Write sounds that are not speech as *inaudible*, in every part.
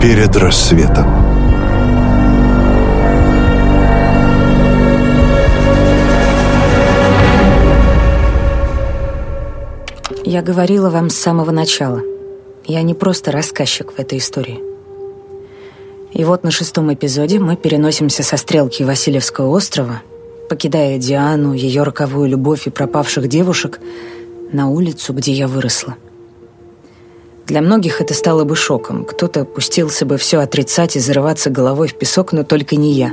перед рассветом. Я говорила вам с самого начала. Я не просто рассказчик в этой истории. И вот на шестом эпизоде мы переносимся со стрелки Васильевского острова, покидая Диану, ее роковую любовь и пропавших девушек, на улицу, где я выросла. Для многих это стало бы шоком. Кто-то пустился бы все отрицать и зарываться головой в песок, но только не я.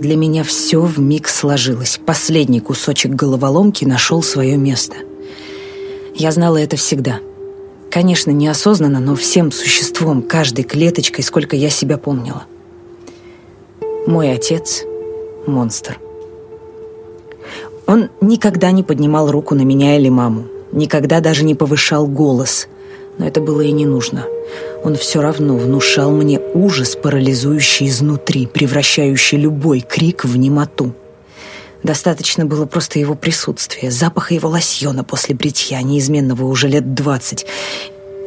Для меня все в миг сложилось. Последний кусочек головоломки нашел свое место. Я знала это всегда. Конечно, неосознанно, но всем существом, каждой клеточкой, сколько я себя помнила. Мой отец — монстр. Он никогда не поднимал руку на меня или маму, никогда даже не повышал голос, но это было и не нужно. Он все равно внушал мне ужас, парализующий изнутри, превращающий любой крик в немоту. Достаточно было просто его присутствия, запаха его лосьона после бритья, неизменного уже лет двадцать.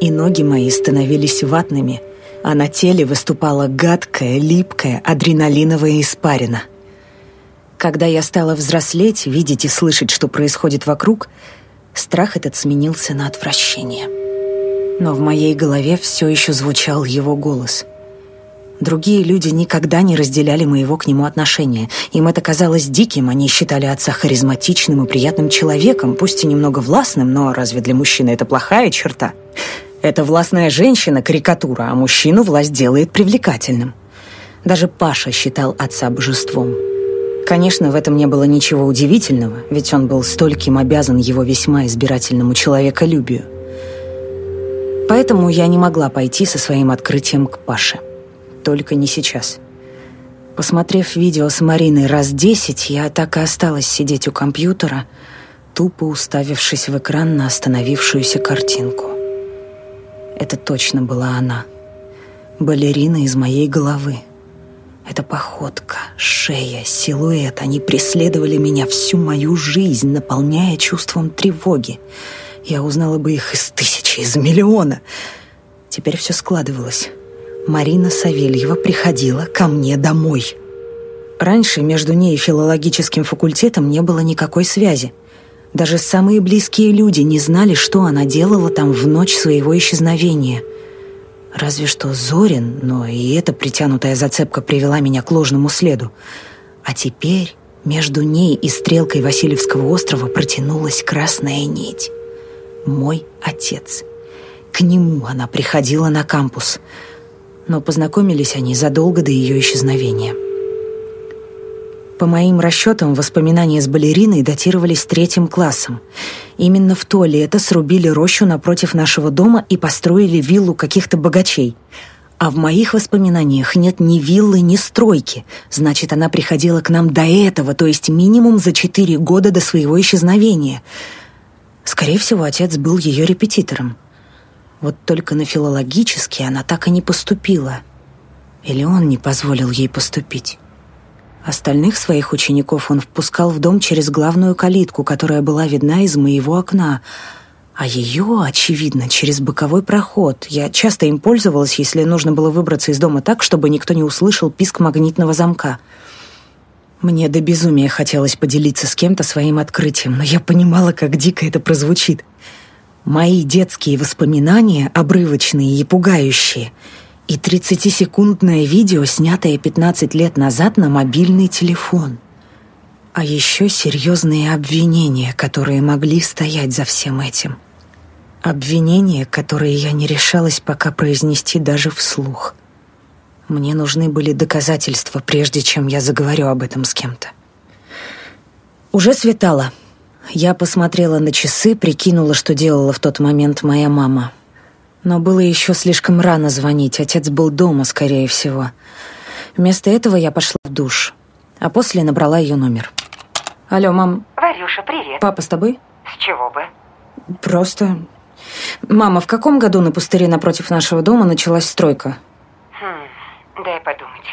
И ноги мои становились ватными, а на теле выступала гадкая, липкая, адреналиновая испарина. Когда я стала взрослеть, видеть и слышать, что происходит вокруг, страх этот сменился на отвращение. Но в моей голове все еще звучал его голос. Другие люди никогда не разделяли моего к нему отношения. Им это казалось диким, они считали отца харизматичным и приятным человеком, пусть и немного властным, но разве для мужчины это плохая черта? Это властная женщина – карикатура, а мужчину власть делает привлекательным. Даже Паша считал отца божеством – Конечно, в этом не было ничего удивительного, ведь он был стольким обязан его весьма избирательному человеколюбию. Поэтому я не могла пойти со своим открытием к Паше. Только не сейчас. Посмотрев видео с Мариной раз десять, я так и осталась сидеть у компьютера, тупо уставившись в экран на остановившуюся картинку. Это точно была она. Балерина из моей головы. Эта походка, шея, силуэт, они преследовали меня всю мою жизнь, наполняя чувством тревоги. Я узнала бы их из тысячи, из миллиона. Теперь все складывалось. Марина Савельева приходила ко мне домой. Раньше между ней и филологическим факультетом не было никакой связи. Даже самые близкие люди не знали, что она делала там в ночь своего исчезновения – Разве что Зорин, но и эта притянутая зацепка привела меня к ложному следу. А теперь между ней и стрелкой Васильевского острова протянулась красная нить. Мой отец. К нему она приходила на кампус. Но познакомились они задолго до ее исчезновения. По моим расчетам, воспоминания с балериной датировались третьим классом. Именно в то лето срубили рощу напротив нашего дома и построили виллу каких-то богачей. А в моих воспоминаниях нет ни виллы, ни стройки. Значит, она приходила к нам до этого, то есть минимум за четыре года до своего исчезновения. Скорее всего, отец был ее репетитором. Вот только на филологический она так и не поступила. Или он не позволил ей поступить. Остальных своих учеников он впускал в дом через главную калитку, которая была видна из моего окна, а ее, очевидно, через боковой проход. Я часто им пользовалась, если нужно было выбраться из дома так, чтобы никто не услышал писк магнитного замка. Мне до безумия хотелось поделиться с кем-то своим открытием, но я понимала, как дико это прозвучит. Мои детские воспоминания, обрывочные и пугающие — и 30-секундное видео, снятое 15 лет назад на мобильный телефон. А еще серьезные обвинения, которые могли стоять за всем этим. Обвинения, которые я не решалась пока произнести даже вслух. Мне нужны были доказательства, прежде чем я заговорю об этом с кем-то. Уже светало. Я посмотрела на часы, прикинула, что делала в тот момент моя мама — но было еще слишком рано звонить, отец был дома, скорее всего. Вместо этого я пошла в душ, а после набрала ее номер. Алло, мам. Варюша, привет. Папа с тобой? С чего бы? Просто... Мама, в каком году на пустыре напротив нашего дома началась стройка? Дай подумать.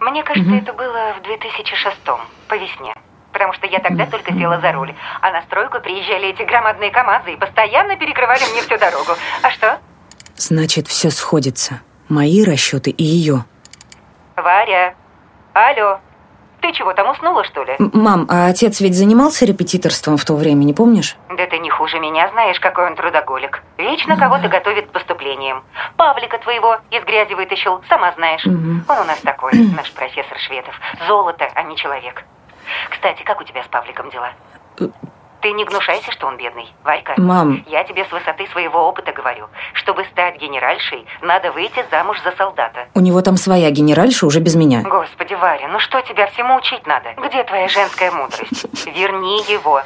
Мне кажется, угу. это было в 2006 по весне. Потому что я тогда только села за руль. А на стройку приезжали эти громадные КАМАЗы и постоянно перекрывали мне всю дорогу. А что? Значит, все сходится. Мои расчеты и ее. Варя, алло, ты чего, там уснула, что ли? М- Мам, а отец ведь занимался репетиторством в то время, не помнишь? Да ты не хуже меня знаешь, какой он трудоголик. Вечно кого-то готовит к поступлениям. Павлика твоего из грязи вытащил, сама знаешь. Мгм. Он у нас такой, *clears throat* наш профессор Шведов. Золото, а не человек. Кстати, как у тебя с Павликом дела? Ты не гнушайся, что он бедный, Варька. Мам. Я тебе с высоты своего опыта говорю. Чтобы стать генеральшей, надо выйти замуж за солдата. У него там своя генеральша уже без меня. Господи, Варя, ну что тебя всему учить надо? Где твоя женская мудрость? Верни его.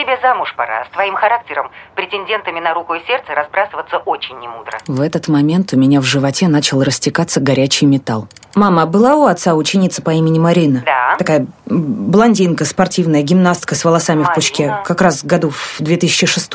Тебе замуж пора. С твоим характером претендентами на руку и сердце разбрасываться очень немудро. В этот момент у меня в животе начал растекаться горячий металл. Мама, была у отца ученица по имени Марина? Да. Такая м, блондинка, спортивная, гимнастка с волосами в Марина. пучке. Как раз году в 2006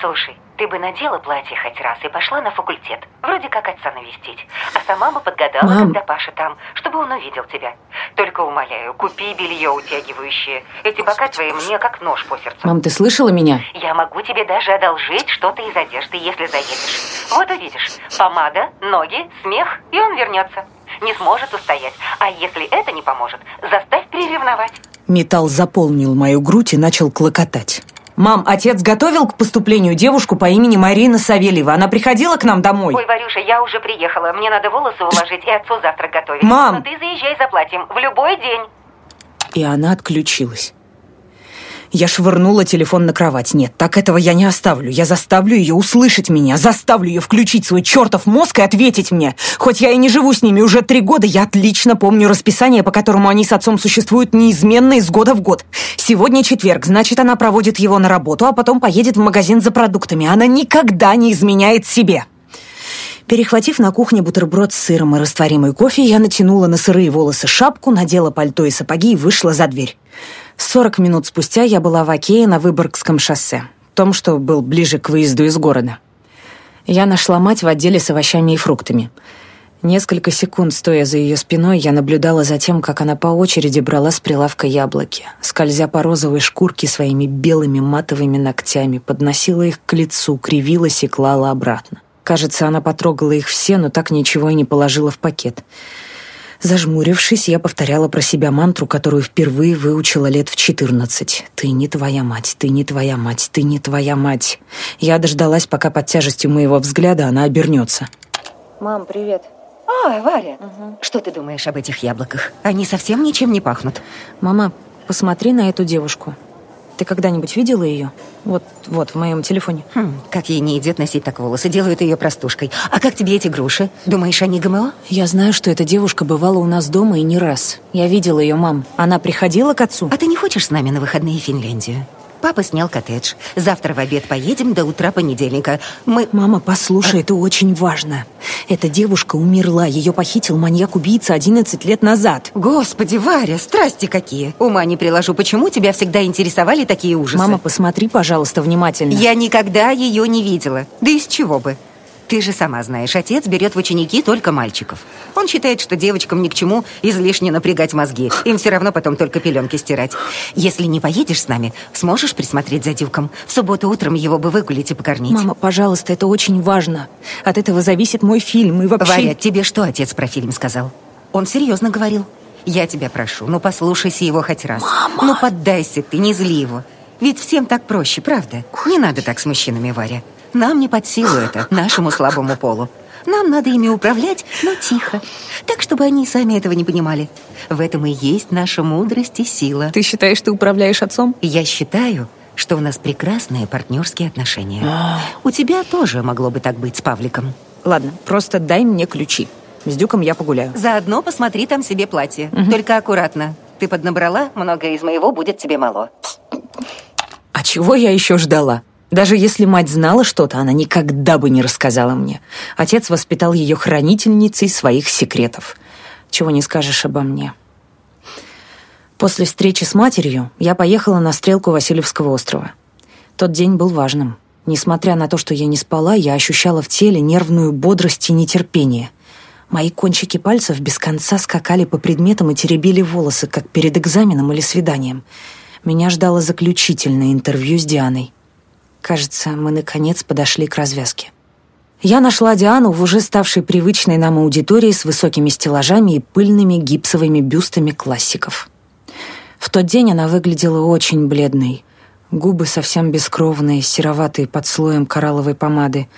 Слушай, ты бы надела платье хоть раз и пошла на факультет. Вроде как отца навестить. А сама бы подгадала, Мам. когда Паша там, чтобы он увидел тебя. Только умоляю, купи белье утягивающее. Эти бока твои мне как нож по сердцу. Мам, ты слышала меня? Я могу тебе даже одолжить что-то из одежды, если заедешь. Вот увидишь. Помада, ноги, смех, и он вернется. Не сможет устоять. А если это не поможет, заставь приревновать. Металл заполнил мою грудь и начал клокотать. Мам, отец готовил к поступлению девушку по имени Марина Савельева. Она приходила к нам домой. Ой, Варюша, я уже приехала. Мне надо волосы уложить и отцу завтрак готовить. Мам! Но ты заезжай за платьем в любой день. И она отключилась. Я швырнула телефон на кровать. Нет, так этого я не оставлю. Я заставлю ее услышать меня. Заставлю ее включить свой чертов мозг и ответить мне. Хоть я и не живу с ними уже три года, я отлично помню расписание, по которому они с отцом существуют неизменно из года в год. Сегодня четверг, значит, она проводит его на работу, а потом поедет в магазин за продуктами. Она никогда не изменяет себе. Перехватив на кухне бутерброд с сыром и растворимый кофе, я натянула на сырые волосы шапку, надела пальто и сапоги и вышла за дверь. Сорок минут спустя я была в Окее на Выборгском шоссе, том, что был ближе к выезду из города. Я нашла мать в отделе с овощами и фруктами. Несколько секунд, стоя за ее спиной, я наблюдала за тем, как она по очереди брала с прилавка яблоки, скользя по розовой шкурке своими белыми матовыми ногтями, подносила их к лицу, кривилась и клала обратно. Кажется, она потрогала их все, но так ничего и не положила в пакет. Зажмурившись, я повторяла про себя мантру, которую впервые выучила лет в 14. «Ты не твоя мать, ты не твоя мать, ты не твоя мать». Я дождалась, пока под тяжестью моего взгляда она обернется. Мам, привет. А, Варя, что ты думаешь об этих яблоках? Они совсем ничем не пахнут. «Мама, посмотри на эту девушку. Ты когда-нибудь видела ее? Вот, вот, в моем телефоне». Хм, как ей не идет носить так волосы, делают ее простушкой. А как тебе эти груши? Думаешь, они ГМО? Я знаю, что эта девушка бывала у нас дома и не раз. Я видела ее, мам. Она приходила к отцу? А ты не хочешь с нами на выходные в Финляндию? Папа снял коттедж. Завтра в обед поедем до утра понедельника. Мы... Мама, послушай, это очень важно. Эта девушка умерла. Ее похитил маньяк-убийца 11 лет назад. Господи, Варя, страсти какие! Ума не приложу, почему тебя всегда интересовали такие ужасы? Мама, посмотри, пожалуйста, внимательно. Я никогда ее не видела. Да из чего бы? Ты же сама знаешь, отец берет в ученики только мальчиков. Он считает, что девочкам ни к чему излишне напрягать мозги. Им все равно потом только пеленки стирать. Если не поедешь с нами, сможешь присмотреть за Дюком? В субботу утром его бы выгулить и покормить. Мама, пожалуйста, это очень важно. От этого зависит мой фильм и вообще... Варя, тебе что отец про фильм сказал? Он серьезно говорил. Я тебя прошу, ну послушайся его хоть раз. Мама! Ну поддайся ты, не зли его. Ведь всем так проще, правда? Не надо так с мужчинами, Варя. Нам не под силу это, нашему слабому полу. Нам надо ими управлять, но тихо. Так, чтобы они сами этого не понимали. В этом и есть наша мудрость и сила. Ты считаешь, ты управляешь отцом? Я считаю, что у нас прекрасные партнерские отношения. У тебя тоже могло бы так быть с Павликом. Ладно, просто дай мне ключи. С Дюком я погуляю. Заодно посмотри там себе платье. Только аккуратно. Ты поднабрала, многое из моего будет тебе мало. А чего я еще ждала? Даже если мать знала что-то, она никогда бы не рассказала мне. Отец воспитал ее хранительницей своих секретов. Чего не скажешь обо мне. После встречи с матерью я поехала на стрелку Васильевского острова. Тот день был важным. Несмотря на то, что я не спала, я ощущала в теле нервную бодрость и нетерпение. Мои кончики пальцев без конца скакали по предметам и теребили волосы, как перед экзаменом или свиданием. Меня ждало заключительное интервью с Дианой. Кажется, мы наконец подошли к развязке. Я нашла Диану в уже ставшей привычной нам аудитории с высокими стеллажами и пыльными гипсовыми бюстами классиков. В тот день она выглядела очень бледной. Губы совсем бескровные, сероватые под слоем коралловой помады.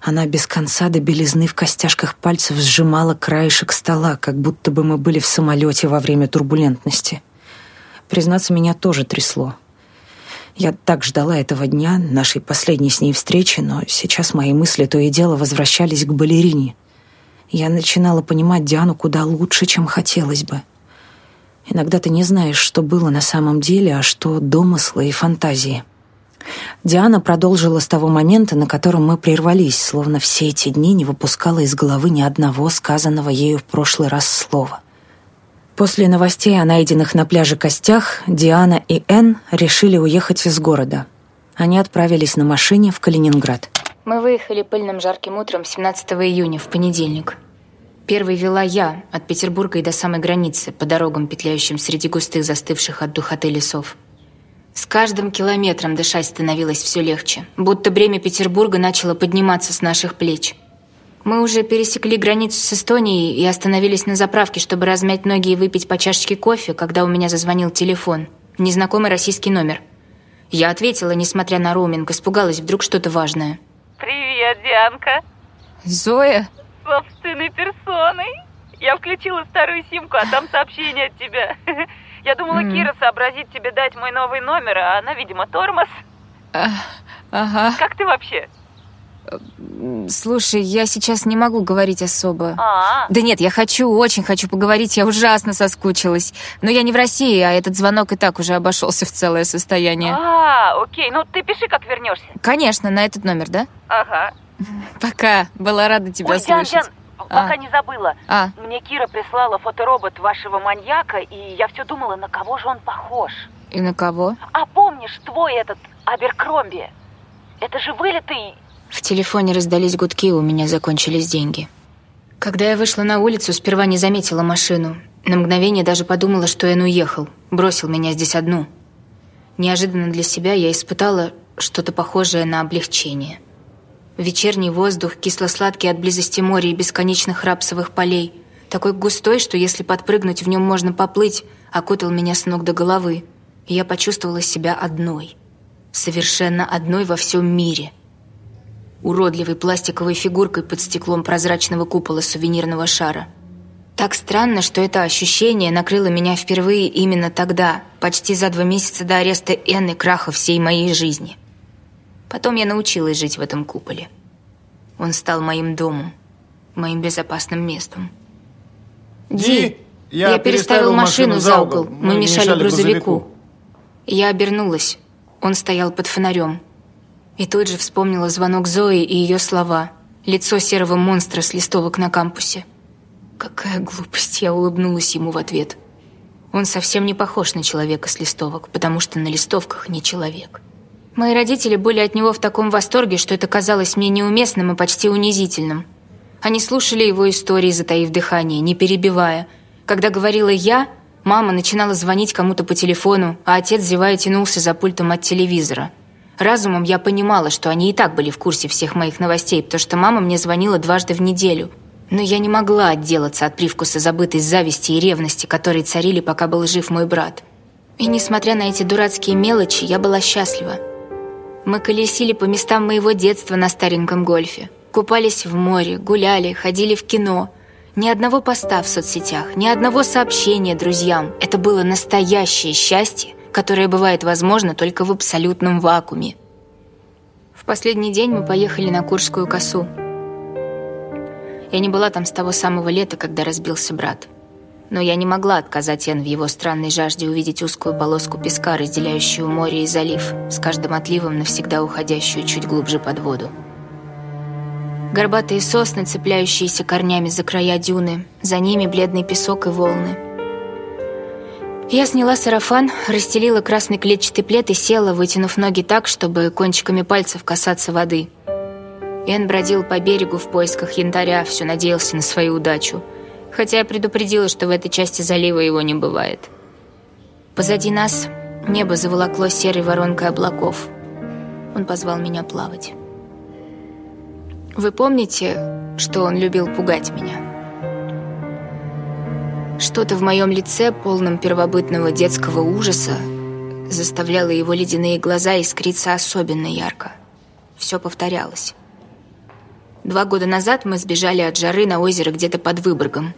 Она без конца до белизны в костяшках пальцев сжимала краешек стола, как будто бы мы были в самолете во время турбулентности. Признаться, меня тоже трясло. Я так ждала этого дня, нашей последней с ней встречи, но сейчас мои мысли то и дело возвращались к балерине. Я начинала понимать Диану куда лучше, чем хотелось бы. Иногда ты не знаешь, что было на самом деле, а что домыслы и фантазии. Диана продолжила с того момента, на котором мы прервались, словно все эти дни не выпускала из головы ни одного сказанного ею в прошлый раз слова. После новостей о найденных на пляже костях Диана и Энн решили уехать из города. Они отправились на машине в Калининград. Мы выехали пыльным жарким утром 17 июня, в понедельник. Первой вела я, от Петербурга и до самой границы, по дорогам, петляющим среди густых застывших от духоты лесов. С каждым километром дышать становилось все легче, будто бремя Петербурга начало подниматься с наших плеч – мы уже пересекли границу с Эстонией и остановились на заправке, чтобы размять ноги и выпить по чашечке кофе, когда у меня зазвонил телефон. Незнакомый российский номер. Я ответила, несмотря на роуминг, испугалась, вдруг что-то важное. Привет, Дианка. Зоя? Собственной персоной. Я включила старую симку, а там сообщение от тебя. *laughs* Я думала. Кира сообразит тебе дать мой новый номер, а она, видимо, тормоз. А, ага. Как ты вообще? Слушай, я сейчас не могу говорить особо. А-а-а. Да нет, я хочу, очень хочу поговорить, я ужасно соскучилась. Но я не в России, а этот звонок и так уже обошелся в целое состояние. А, окей, ну ты пиши, как вернешься. Конечно, на этот номер, да? Ага. Пока, была рада тебя Ой, слышать. Ян, Ян, а. пока не забыла. А. Мне Кира прислала фоторобот вашего маньяка, и я все думала, на кого же он похож. И на кого? А помнишь твой этот Аберкромби? Это же вылитый в телефоне раздались гудки, у меня закончились деньги. Когда я вышла на улицу, сперва не заметила машину. На мгновение даже подумала, что Эн уехал, бросил меня здесь одну. Неожиданно для себя я испытала что-то похожее на облегчение. Вечерний воздух, кисло-сладкий от близости моря и бесконечных рапсовых полей, такой густой, что если подпрыгнуть в нем можно поплыть, окутал меня с ног до головы, и я почувствовала себя одной. Совершенно одной во всем мире – уродливой пластиковой фигуркой под стеклом прозрачного купола сувенирного шара. Так странно, что это ощущение накрыло меня впервые именно тогда, почти за два месяца до ареста Энны краха всей моей жизни. Потом я научилась жить в этом куполе. Он стал моим домом, моим безопасным местом. «Ди, я, я переставил машину за угол, мы, мешали грузовику». грузовику. Я обернулась. Он стоял под фонарем. И тут же вспомнила звонок Зои и ее слова. Лицо серого монстра с листовок на кампусе. Какая глупость, я улыбнулась ему в ответ. Он совсем не похож на человека с листовок, потому что на листовках не человек. Мои родители были от него в таком восторге, что это казалось мне неуместным и почти унизительным. Они слушали его истории, затаив дыхание, не перебивая. Когда говорила я, мама начинала звонить кому-то по телефону, а отец, зевая, тянулся за пультом от телевизора – Разумом я понимала, что они и так были в курсе всех моих новостей, потому что мама мне звонила дважды в неделю. Но я не могла отделаться от привкуса забытой зависти и ревности, которые царили, пока был жив мой брат. И несмотря на эти дурацкие мелочи, я была счастлива. Мы колесили по местам моего детства на стареньком гольфе. Купались в море, гуляли, ходили в кино. Ни одного поста в соцсетях, ни одного сообщения друзьям. Это было настоящее счастье, которое бывает возможно только в абсолютном вакууме. В последний день мы поехали на Курскую косу. Я не была там с того самого лета, когда разбился брат. Но я не могла отказать Эн в его странной жажде увидеть узкую полоску песка, разделяющую море и залив, с каждым отливом навсегда уходящую чуть глубже под воду. Горбатые сосны, цепляющиеся корнями за края дюны, за ними бледный песок и волны — я сняла сарафан, расстелила красный клетчатый плед и села, вытянув ноги так, чтобы кончиками пальцев касаться воды. Эн бродил по берегу в поисках янтаря, все надеялся на свою удачу. Хотя я предупредила, что в этой части залива его не бывает. Позади нас небо заволокло серой воронкой облаков. Он позвал меня плавать. Вы помните, что он любил пугать меня? Что-то в моем лице, полном первобытного детского ужаса, заставляло его ледяные глаза искриться особенно ярко. Все повторялось. Два года назад мы сбежали от жары на озеро где-то под Выборгом.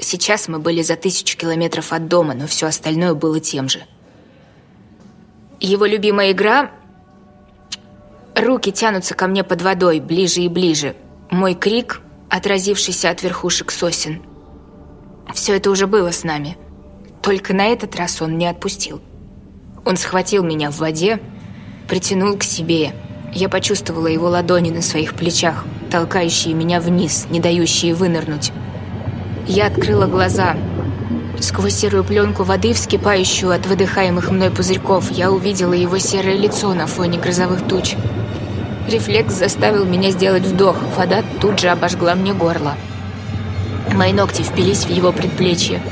Сейчас мы были за тысячу километров от дома, но все остальное было тем же. Его любимая игра... Руки тянутся ко мне под водой, ближе и ближе. Мой крик, отразившийся от верхушек сосен – все это уже было с нами. Только на этот раз он не отпустил. Он схватил меня в воде, притянул к себе. Я почувствовала его ладони на своих плечах, толкающие меня вниз, не дающие вынырнуть. Я открыла глаза. Сквозь серую пленку воды, вскипающую от выдыхаемых мной пузырьков, я увидела его серое лицо на фоне грозовых туч. Рефлекс заставил меня сделать вдох. Вода тут же обожгла мне горло. Мои ногти впились в его предплечье.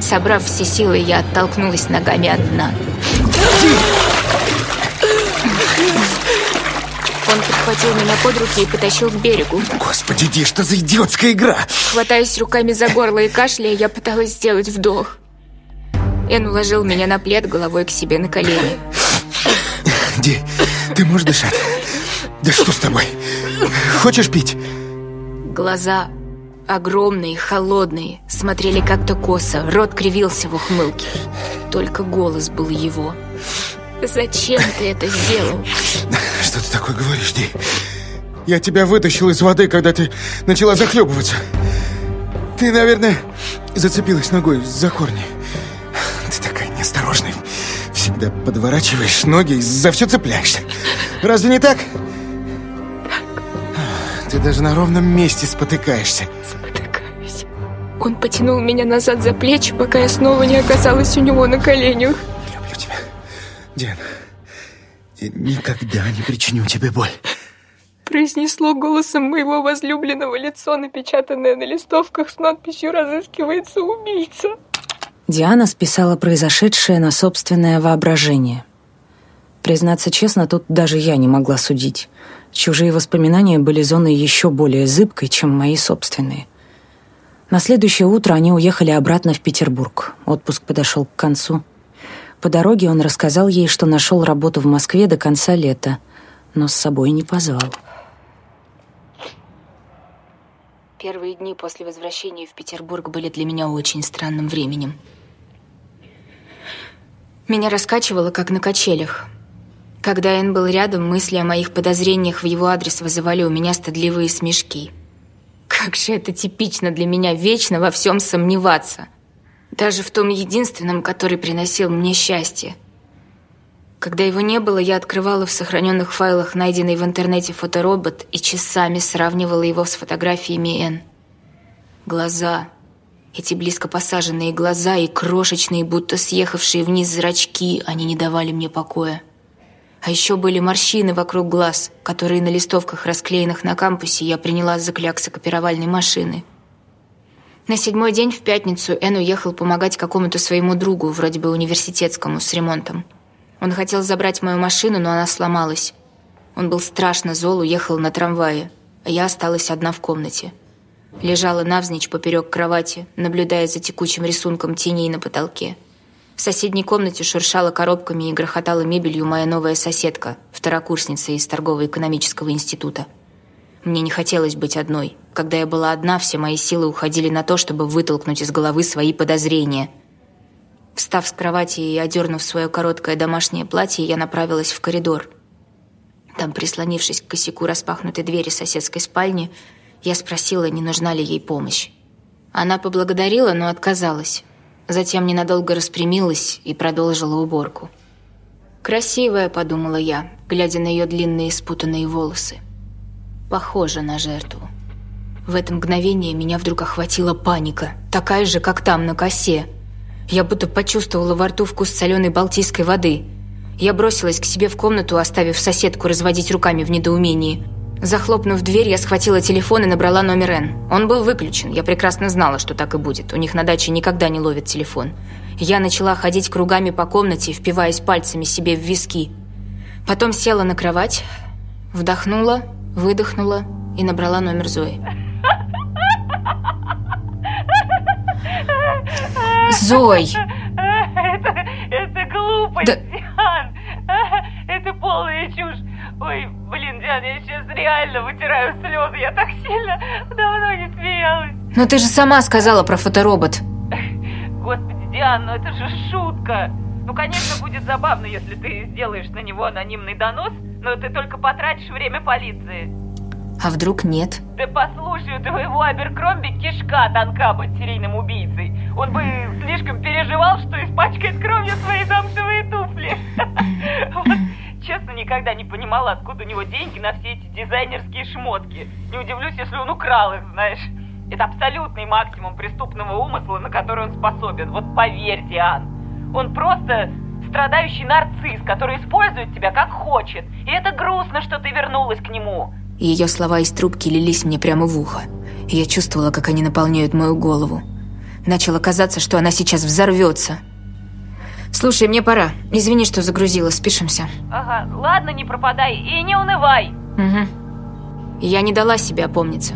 Собрав все силы, я оттолкнулась ногами от дна. Он подхватил меня под руки и потащил к берегу. Господи, Ди, что за идиотская игра? Хватаясь руками за горло и кашляя, я пыталась сделать вдох. Эн уложил меня на плед головой к себе на колени. Ди, ты можешь дышать? Да что с тобой? Хочешь пить? Глаза Огромные, холодные, смотрели как-то косо, рот кривился в ухмылке. Только голос был его. «Зачем ты это сделал?» *laughs* Что ты такое говоришь, Ди? Я тебя вытащил из воды, когда ты начала захлебываться. Ты, наверное, зацепилась ногой за корни. Ты такая неосторожная. Всегда подворачиваешь ноги и за все цепляешься. Разве не так? Ты даже на ровном месте спотыкаешься. Он потянул меня назад за плечи, пока я снова не оказалась у него на коленях. Люблю тебя, Ден. И никогда не причиню тебе боль. Произнесло голосом моего возлюбленного лицо, напечатанное на листовках с надписью «Разыскивается убийца». Диана списала произошедшее на собственное воображение. Признаться честно, тут даже я не могла судить. Чужие воспоминания были зоной еще более зыбкой, чем мои собственные. На следующее утро они уехали обратно в Петербург. Отпуск подошел к концу. По дороге он рассказал ей, что нашел работу в Москве до конца лета, но с собой не позвал. Первые дни после возвращения в Петербург были для меня очень странным временем. Меня раскачивало, как на качелях – когда Энн был рядом, мысли о моих подозрениях в его адрес вызывали у меня стыдливые смешки. Как же это типично для меня вечно во всем сомневаться. Даже в том единственном, который приносил мне счастье. Когда его не было, я открывала в сохраненных файлах найденный в интернете фоторобот и часами сравнивала его с фотографиями Энн. Глаза. Эти близко посаженные глаза и крошечные, будто съехавшие вниз зрачки, они не давали мне покоя. А еще были морщины вокруг глаз, которые на листовках, расклеенных на кампусе, я приняла за кляксы копировальной машины. На седьмой день в пятницу Эн уехал помогать какому-то своему другу, вроде бы университетскому, с ремонтом. Он хотел забрать мою машину, но она сломалась. Он был страшно зол, уехал на трамвае, а я осталась одна в комнате. Лежала навзничь поперек кровати, наблюдая за текучим рисунком теней на потолке. В соседней комнате шуршала коробками и грохотала мебелью моя новая соседка, второкурсница из торгово-экономического института. Мне не хотелось быть одной. Когда я была одна, все мои силы уходили на то, чтобы вытолкнуть из головы свои подозрения. Встав с кровати и одернув свое короткое домашнее платье, я направилась в коридор. Там, прислонившись к косяку распахнутой двери соседской спальни, я спросила, не нужна ли ей помощь. Она поблагодарила, но отказалась. Затем ненадолго распрямилась и продолжила уборку. «Красивая», — подумала я, глядя на ее длинные спутанные волосы. «Похожа на жертву». В это мгновение меня вдруг охватила паника, такая же, как там, на косе. Я будто почувствовала во рту вкус соленой балтийской воды. Я бросилась к себе в комнату, оставив соседку разводить руками в недоумении — Захлопнув дверь, я схватила телефон и набрала номер Н. Он был выключен. Я прекрасно знала, что так и будет. У них на даче никогда не ловят телефон. Я начала ходить кругами по комнате, впиваясь пальцами себе в виски. Потом села на кровать, вдохнула, выдохнула и набрала номер Зои. Зой! Это, это глупость, Да- Диан. Это полная чушь. Ой, блин, Диан, я сейчас реально вытираю слезы. Я так сильно давно не смеялась. Но ты же сама сказала про фоторобот. Господи, Диан, ну это же шутка. Ну, конечно, будет забавно, если ты сделаешь на него анонимный донос, но ты только потратишь время полиции. А вдруг нет? Да послушай, у твоего Аберкромби кишка тонка быть серийным убийцей. Он бы слишком переживал, что испачкает кровью свои замшевые туфли. *laughs* Вот, честно, никогда не понимала, откуда у него деньги на все эти дизайнерские шмотки. Не удивлюсь, если он украл их, знаешь. Это абсолютный максимум преступного умысла, на который он способен. Вот поверь, Диан. Он просто страдающий нарцисс, который использует тебя как хочет. И это грустно, что ты вернулась к нему. Ее слова из трубки лились мне прямо в ухо. И я чувствовала, как они наполняют мою голову. Начало казаться, что она сейчас взорвется. Слушай, мне пора. Извини, что загрузила. Спишемся. Ага, ладно, не пропадай и не унывай. Угу. Я не дала себе опомниться.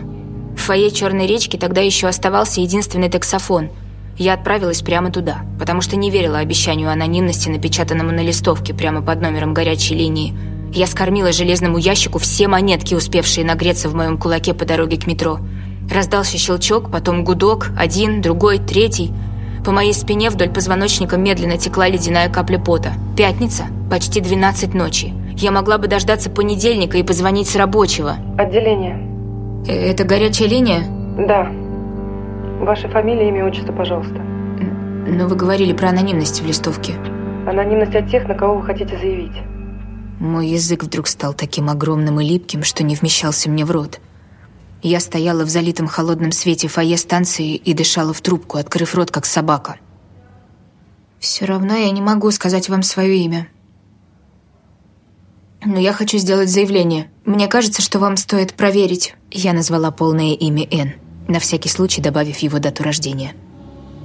В фойе Черной речки тогда еще оставался единственный таксофон. Я отправилась прямо туда, потому что не верила обещанию анонимности, напечатанному на листовке прямо под номером горячей линии. Я скормила железному ящику все монетки, успевшие нагреться в моем кулаке по дороге к метро. Раздался щелчок, потом гудок, один, другой, третий. По моей спине вдоль позвоночника медленно текла ледяная капля пота. Пятница, почти 12 ночи. Я могла бы дождаться понедельника и позвонить с рабочего. Отделение. Э, Это горячая линия? Да. Ваша фамилия, имя, отчество, пожалуйста. Но вы говорили про анонимность в листовке. Анонимность от тех, на кого вы хотите заявить. Мой язык вдруг стал таким огромным и липким, что не вмещался мне в рот. Я стояла в залитом холодном свете фойе станции и дышала в трубку, открыв рот, как собака. «Все равно я не могу сказать вам свое имя. Но я хочу сделать заявление. Мне кажется, что вам стоит проверить». Я назвала полное имя Н, на всякий случай добавив его дату рождения.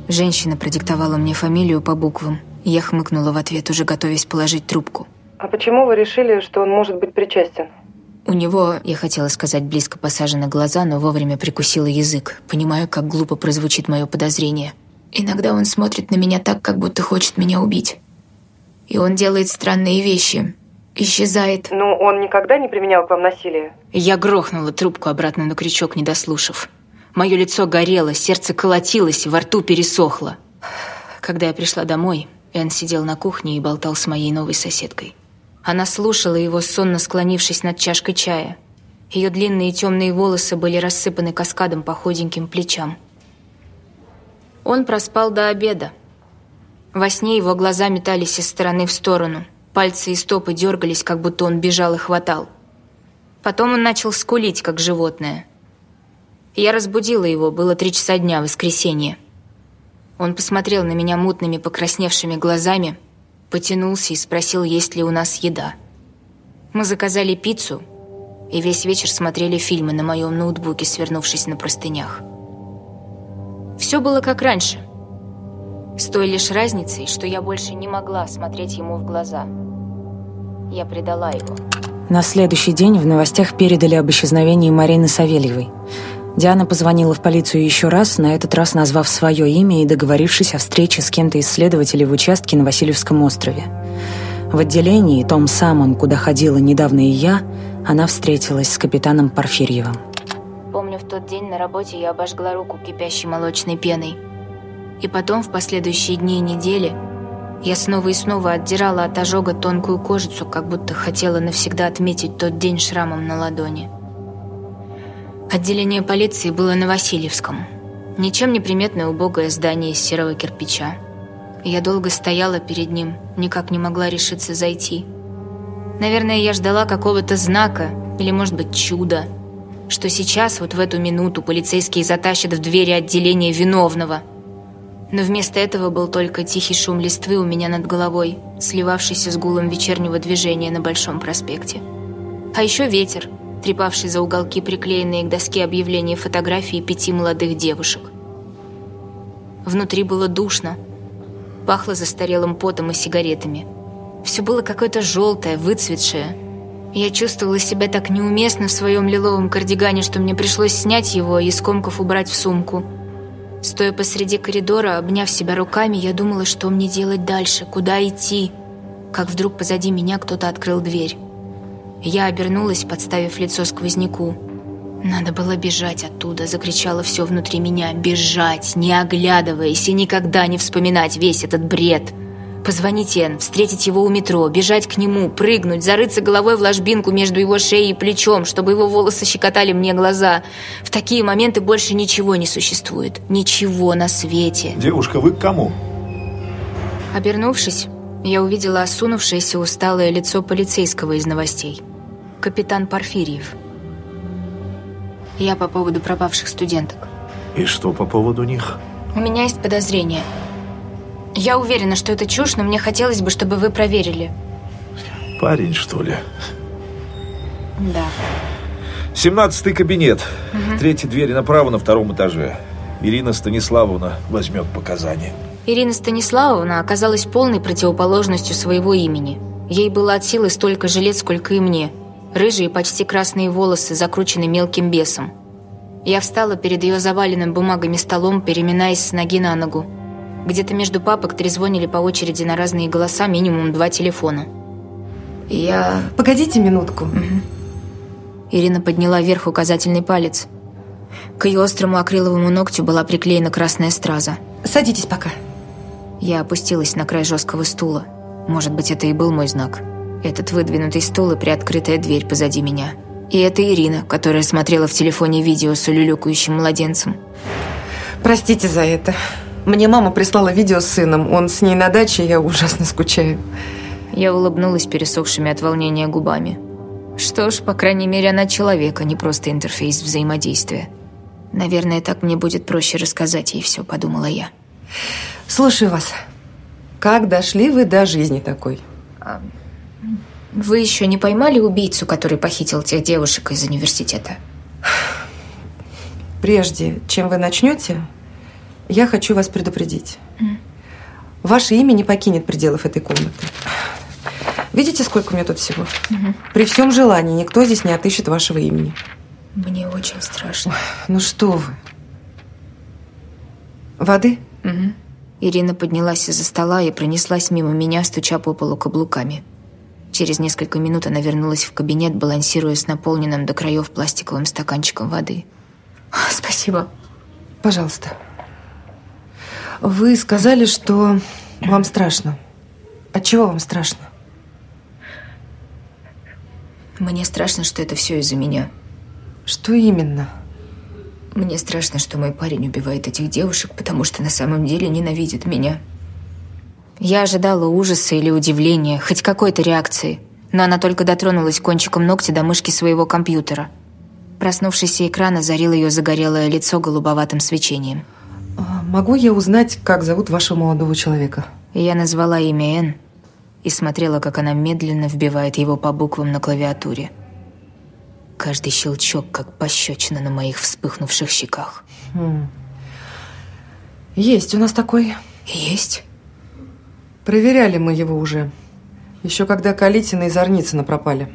Женщина продиктовала мне фамилию по буквам. Я хмыкнула в ответ, уже готовясь положить трубку. А почему вы решили, что он может быть причастен? У него, я хотела сказать, близко посажены глаза, но вовремя прикусила язык. Понимаю, как глупо прозвучит мое подозрение. Иногда он смотрит на меня так, как будто хочет меня убить. И он делает странные вещи. Исчезает. Ну, он никогда не применял к вам насилие? Я грохнула трубку обратно на крючок, не дослушав. Мое лицо горело, сердце колотилось, во рту пересохло. Когда я пришла домой, Энн сидел на кухне и болтал с моей новой соседкой. Она слушала его, сонно склонившись над чашкой чая. Ее длинные темные волосы были рассыпаны каскадом по худеньким плечам. Он проспал до обеда. Во сне его глаза метались из стороны в сторону. Пальцы и стопы дергались, как будто он бежал и хватал. Потом он начал скулить, как животное. Я разбудила его, было три часа дня, воскресенье. Он посмотрел на меня мутными, покрасневшими глазами, потянулся и спросил, есть ли у нас еда. Мы заказали пиццу и весь вечер смотрели фильмы на моем ноутбуке, свернувшись на простынях. Все было как раньше. С той лишь разницей, что я больше не могла смотреть ему в глаза. Я предала его. На следующий день в новостях передали об исчезновении Марины Савельевой. Диана позвонила в полицию еще раз, на этот раз назвав свое имя и договорившись о встрече с кем-то из следователей в участке на Васильевском острове. В отделении, том самом, куда ходила недавно и я, она встретилась с капитаном Порфирьевым. Помню, в тот день на работе я обожгла руку кипящей молочной пеной. И потом, в последующие дни и недели, я снова и снова отдирала от ожога тонкую кожицу, как будто хотела навсегда отметить тот день шрамом на ладони. Отделение полиции было на Васильевском. Ничем не приметное убогое здание из серого кирпича. Я долго стояла перед ним, никак не могла решиться зайти. Наверное, я ждала какого-то знака или, может быть, чуда, что сейчас, вот в эту минуту, полицейские затащат в двери отделения виновного. Но вместо этого был только тихий шум листвы у меня над головой, сливавшийся с гулом вечернего движения на Большом проспекте. А еще ветер, трепавший за уголки приклеенные к доске объявления фотографии пяти молодых девушек. Внутри было душно, пахло застарелым потом и сигаретами. Все было какое-то желтое, выцветшее. Я чувствовала себя так неуместно в своем лиловом кардигане, что мне пришлось снять его и скомков убрать в сумку. Стоя посреди коридора, обняв себя руками, я думала, что мне делать дальше, куда идти. Как вдруг позади меня кто-то открыл дверь. Я обернулась, подставив лицо сквозняку. Надо было бежать оттуда, закричало все внутри меня. Бежать, не оглядываясь и никогда не вспоминать весь этот бред. Позвонить Эн, встретить его у метро, бежать к нему, прыгнуть, зарыться головой в ложбинку между его шеей и плечом, чтобы его волосы щекотали мне глаза. В такие моменты больше ничего не существует. Ничего на свете. Девушка, вы к кому? Обернувшись, я увидела осунувшееся усталое лицо полицейского из новостей. Капитан Порфирьев. Я по поводу пропавших студенток. И что по поводу них? У меня есть подозрение. Я уверена, что это чушь, но мне хотелось бы, чтобы вы проверили. Парень, что ли? Да. Семнадцатый кабинет. Угу. Третья дверь направо на втором этаже. Ирина Станиславовна возьмет показания. Ирина Станиславовна оказалась полной противоположностью своего имени. Ей было от силы столько же лет, сколько и мне. Рыжие, почти красные волосы, закручены мелким бесом. Я встала перед ее заваленным бумагами столом, переминаясь с ноги на ногу. Где-то между папок трезвонили по очереди на разные голоса минимум два телефона. Я... Погодите минутку. Угу. Ирина подняла вверх указательный палец. К ее острому акриловому ногтю была приклеена красная страза. Садитесь пока. Я опустилась на край жесткого стула. Может быть, это и был мой знак. Этот выдвинутый стул и приоткрытая дверь позади меня. И это Ирина, которая смотрела в телефоне видео с улюлюкающим младенцем. Простите за это. Мне мама прислала видео с сыном. Он с ней на даче, я ужасно скучаю. Я улыбнулась пересохшими от волнения губами. Что ж, по крайней мере, она человек, а не просто интерфейс взаимодействия. Наверное, так мне будет проще рассказать ей все, подумала я. Слушаю вас. Как дошли вы до жизни такой? Вы еще не поймали убийцу, который похитил тех девушек из университета? Прежде чем вы начнете, я хочу вас предупредить. Mm. Ваше имя не покинет пределов этой комнаты. Видите, сколько у меня тут всего? Mm-hmm. При всем желании никто здесь не отыщет вашего имени. Мне очень страшно. ну что вы? Воды? Угу. Ирина поднялась из-за стола и пронеслась мимо меня, стуча по полу каблуками. Через несколько минут она вернулась в кабинет, балансируя с наполненным до краев пластиковым стаканчиком воды. Спасибо. Пожалуйста. Вы сказали, что вам страшно. От чего вам страшно? Мне страшно, что это все из-за меня. Что именно? Мне страшно, что мой парень убивает этих девушек, потому что на самом деле ненавидит меня. Я ожидала ужаса или удивления, хоть какой-то реакции, но она только дотронулась кончиком ногтя до мышки своего компьютера. Проснувшийся экран озарил ее загорелое лицо голубоватым свечением. А, могу я узнать, как зовут вашего молодого человека? Я назвала имя Н и смотрела, как она медленно вбивает его по буквам на клавиатуре. Каждый щелчок, как пощечина на моих вспыхнувших щеках. Хм. Есть у нас такой. Есть. Проверяли мы его уже. Еще когда Калитина и Зарницына пропали.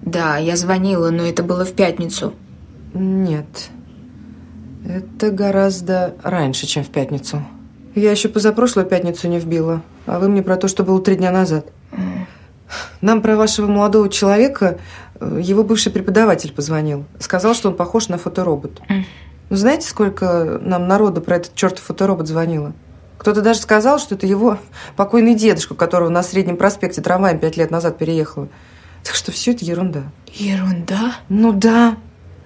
Да, я звонила, но это было в пятницу. Нет. Это гораздо раньше, чем в пятницу. Я еще позапрошлую пятницу не вбила, а вы мне про то, что было три дня назад. Нам про вашего молодого человека э, его бывший преподаватель позвонил. Сказал, что он похож на фоторобот. Ну, знаете, сколько нам народу про этот чертов фоторобот звонило? Кто-то даже сказал, что это его покойный дедушка, которого на Среднем проспекте трамваем пять лет назад переехала. Так что все это ерунда. Ерунда? Ну да.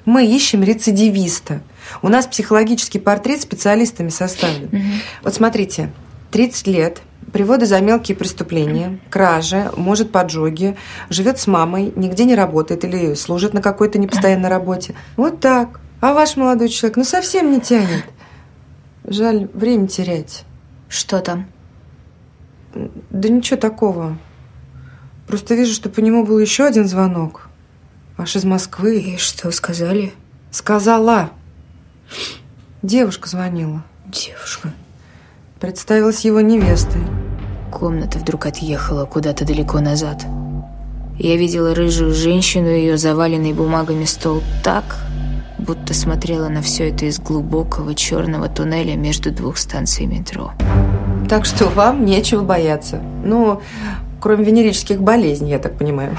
Мы ищем рецидивиста. У нас психологический портрет специалистами составлен. Угу. Вот смотрите, 30 лет, приводы за мелкие преступления, кражи, может поджоги, живет с мамой, нигде не работает или служит на какой-то непостоянной работе. Вот так. А ваш молодой человек, ну совсем не тянет. Жаль время терять. Что там? Да ничего такого. Просто вижу, что по нему был еще один звонок. Аж из Москвы. И что сказали? Сказала. Девушка звонила. Девушка? Представилась его невестой. Комната вдруг отъехала куда-то далеко назад. Я видела рыжую женщину и ее заваленный бумагами стол так, будто смотрела на все это из глубокого черного туннеля между двух станций метро. Так что вам нечего бояться. Ну, кроме венерических болезней, я так понимаю.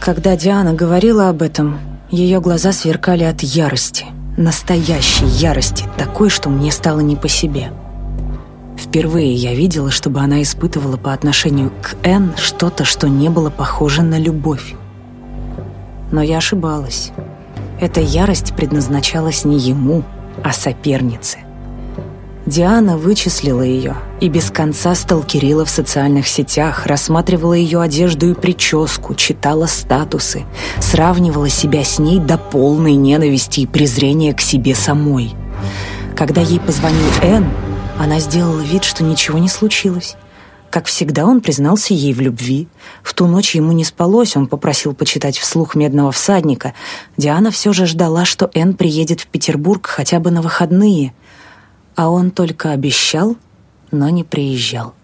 Когда Диана говорила об этом, ее глаза сверкали от ярости. Настоящей ярости, такой, что мне стало не по себе. Впервые я видела, чтобы она испытывала по отношению к Энн что-то, что не было похоже на любовь. Но я ошибалась. Эта ярость предназначалась не ему, а сопернице. Диана вычислила ее и без конца сталкерила в социальных сетях, рассматривала ее одежду и прическу, читала статусы, сравнивала себя с ней до полной ненависти и презрения к себе самой. Когда ей позвонил Энн, она сделала вид, что ничего не случилось. Как всегда, он признался ей в любви. В ту ночь ему не спалось, он попросил почитать вслух «Медного всадника». Диана все же ждала, что Энн приедет в Петербург хотя бы на выходные. А он только обещал, но не приезжал.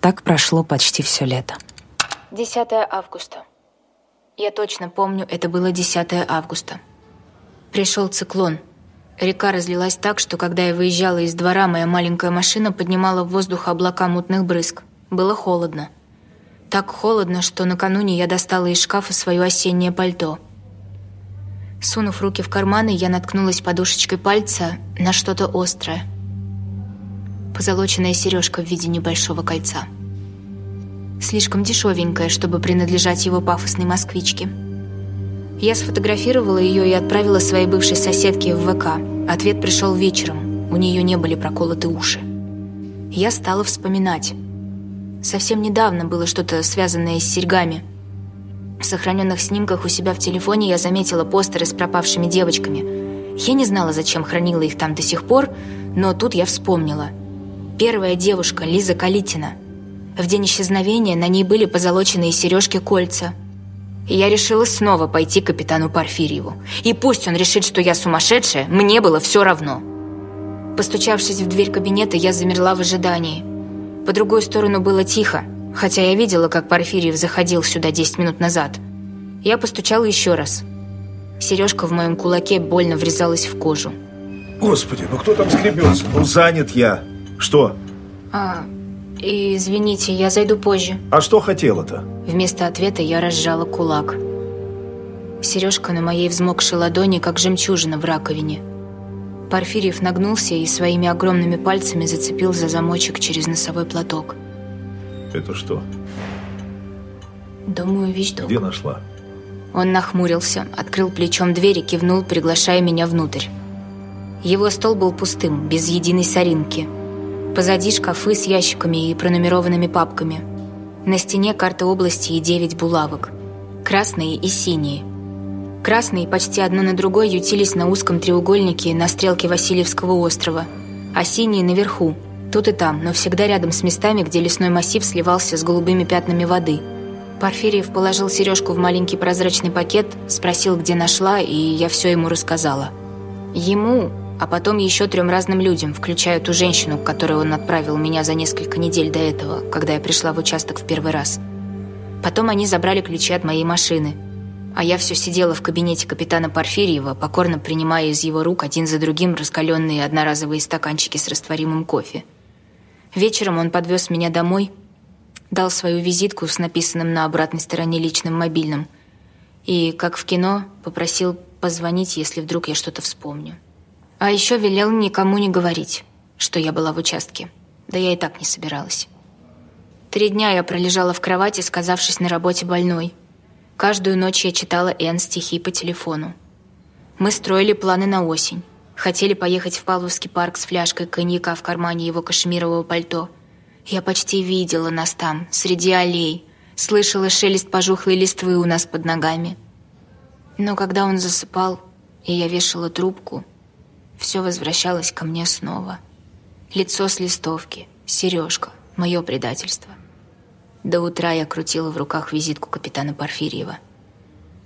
Так прошло почти все лето. 10 августа. Я точно помню, это было 10 августа. Пришел циклон – Река разлилась так, что когда я выезжала из двора, моя маленькая машина поднимала в воздух облака мутных брызг. Было холодно. Так холодно, что накануне я достала из шкафа свое осеннее пальто. Сунув руки в карманы, я наткнулась подушечкой пальца на что-то острое. Позолоченная сережка в виде небольшого кольца. Слишком дешевенькая, чтобы принадлежать его пафосной москвичке. Я сфотографировала ее и отправила своей бывшей соседке в ВК. Ответ пришел вечером. У нее не были проколоты уши. Я стала вспоминать. Совсем недавно было что-то связанное с серьгами. В сохраненных снимках у себя в телефоне я заметила постеры с пропавшими девочками. Я не знала, зачем хранила их там до сих пор, но тут я вспомнила. Первая девушка, Лиза Калитина. В день исчезновения на ней были позолоченные сережки-кольца – я решила снова пойти к капитану Порфирьеву. И пусть он решит, что я сумасшедшая, мне было все равно. Постучавшись в дверь кабинета, я замерла в ожидании. По другую сторону было тихо, хотя я видела, как Порфирьев заходил сюда 10 минут назад. Я постучала еще раз. Сережка в моем кулаке больно врезалась в кожу. Господи, ну кто там скребется? Ну занят я. Что? А, извините, я зайду позже. А что хотела-то? Вместо ответа я разжала кулак. Сережка на моей взмокшей ладони, как жемчужина в раковине. Порфирьев нагнулся и своими огромными пальцами зацепил за замочек через носовой платок. Это что? Думаю, вещдок. Где нашла? Он нахмурился, открыл плечом дверь и кивнул, приглашая меня внутрь. Его стол был пустым, без единой соринки. Позади шкафы с ящиками и пронумерованными папками – на стене карта области и девять булавок. Красные и синие. Красные почти одно на другой ютились на узком треугольнике на стрелке Васильевского острова, а синие наверху, тут и там, но всегда рядом с местами, где лесной массив сливался с голубыми пятнами воды. Порфирьев положил сережку в маленький прозрачный пакет, спросил, где нашла, и я все ему рассказала. Ему, а потом еще трем разным людям, включая ту женщину, к которой он отправил меня за несколько недель до этого, когда я пришла в участок в первый раз. Потом они забрали ключи от моей машины. А я все сидела в кабинете капитана Порфирьева, покорно принимая из его рук один за другим раскаленные одноразовые стаканчики с растворимым кофе. Вечером он подвез меня домой, дал свою визитку с написанным на обратной стороне личным мобильным и, как в кино, попросил позвонить, если вдруг я что-то вспомню. А еще велел никому не говорить, что я была в участке. Да я и так не собиралась. Три дня я пролежала в кровати, сказавшись на работе больной. Каждую ночь я читала Энн стихи по телефону. Мы строили планы на осень. Хотели поехать в Павловский парк с фляжкой коньяка в кармане его кашемирового пальто. Я почти видела нас там, среди аллей, слышала шелест пожухлой листвы у нас под ногами. Но когда он засыпал, и я вешала трубку, все возвращалось ко мне снова. Лицо с листовки, сережка, мое предательство. До утра я крутила в руках визитку капитана Порфирьева.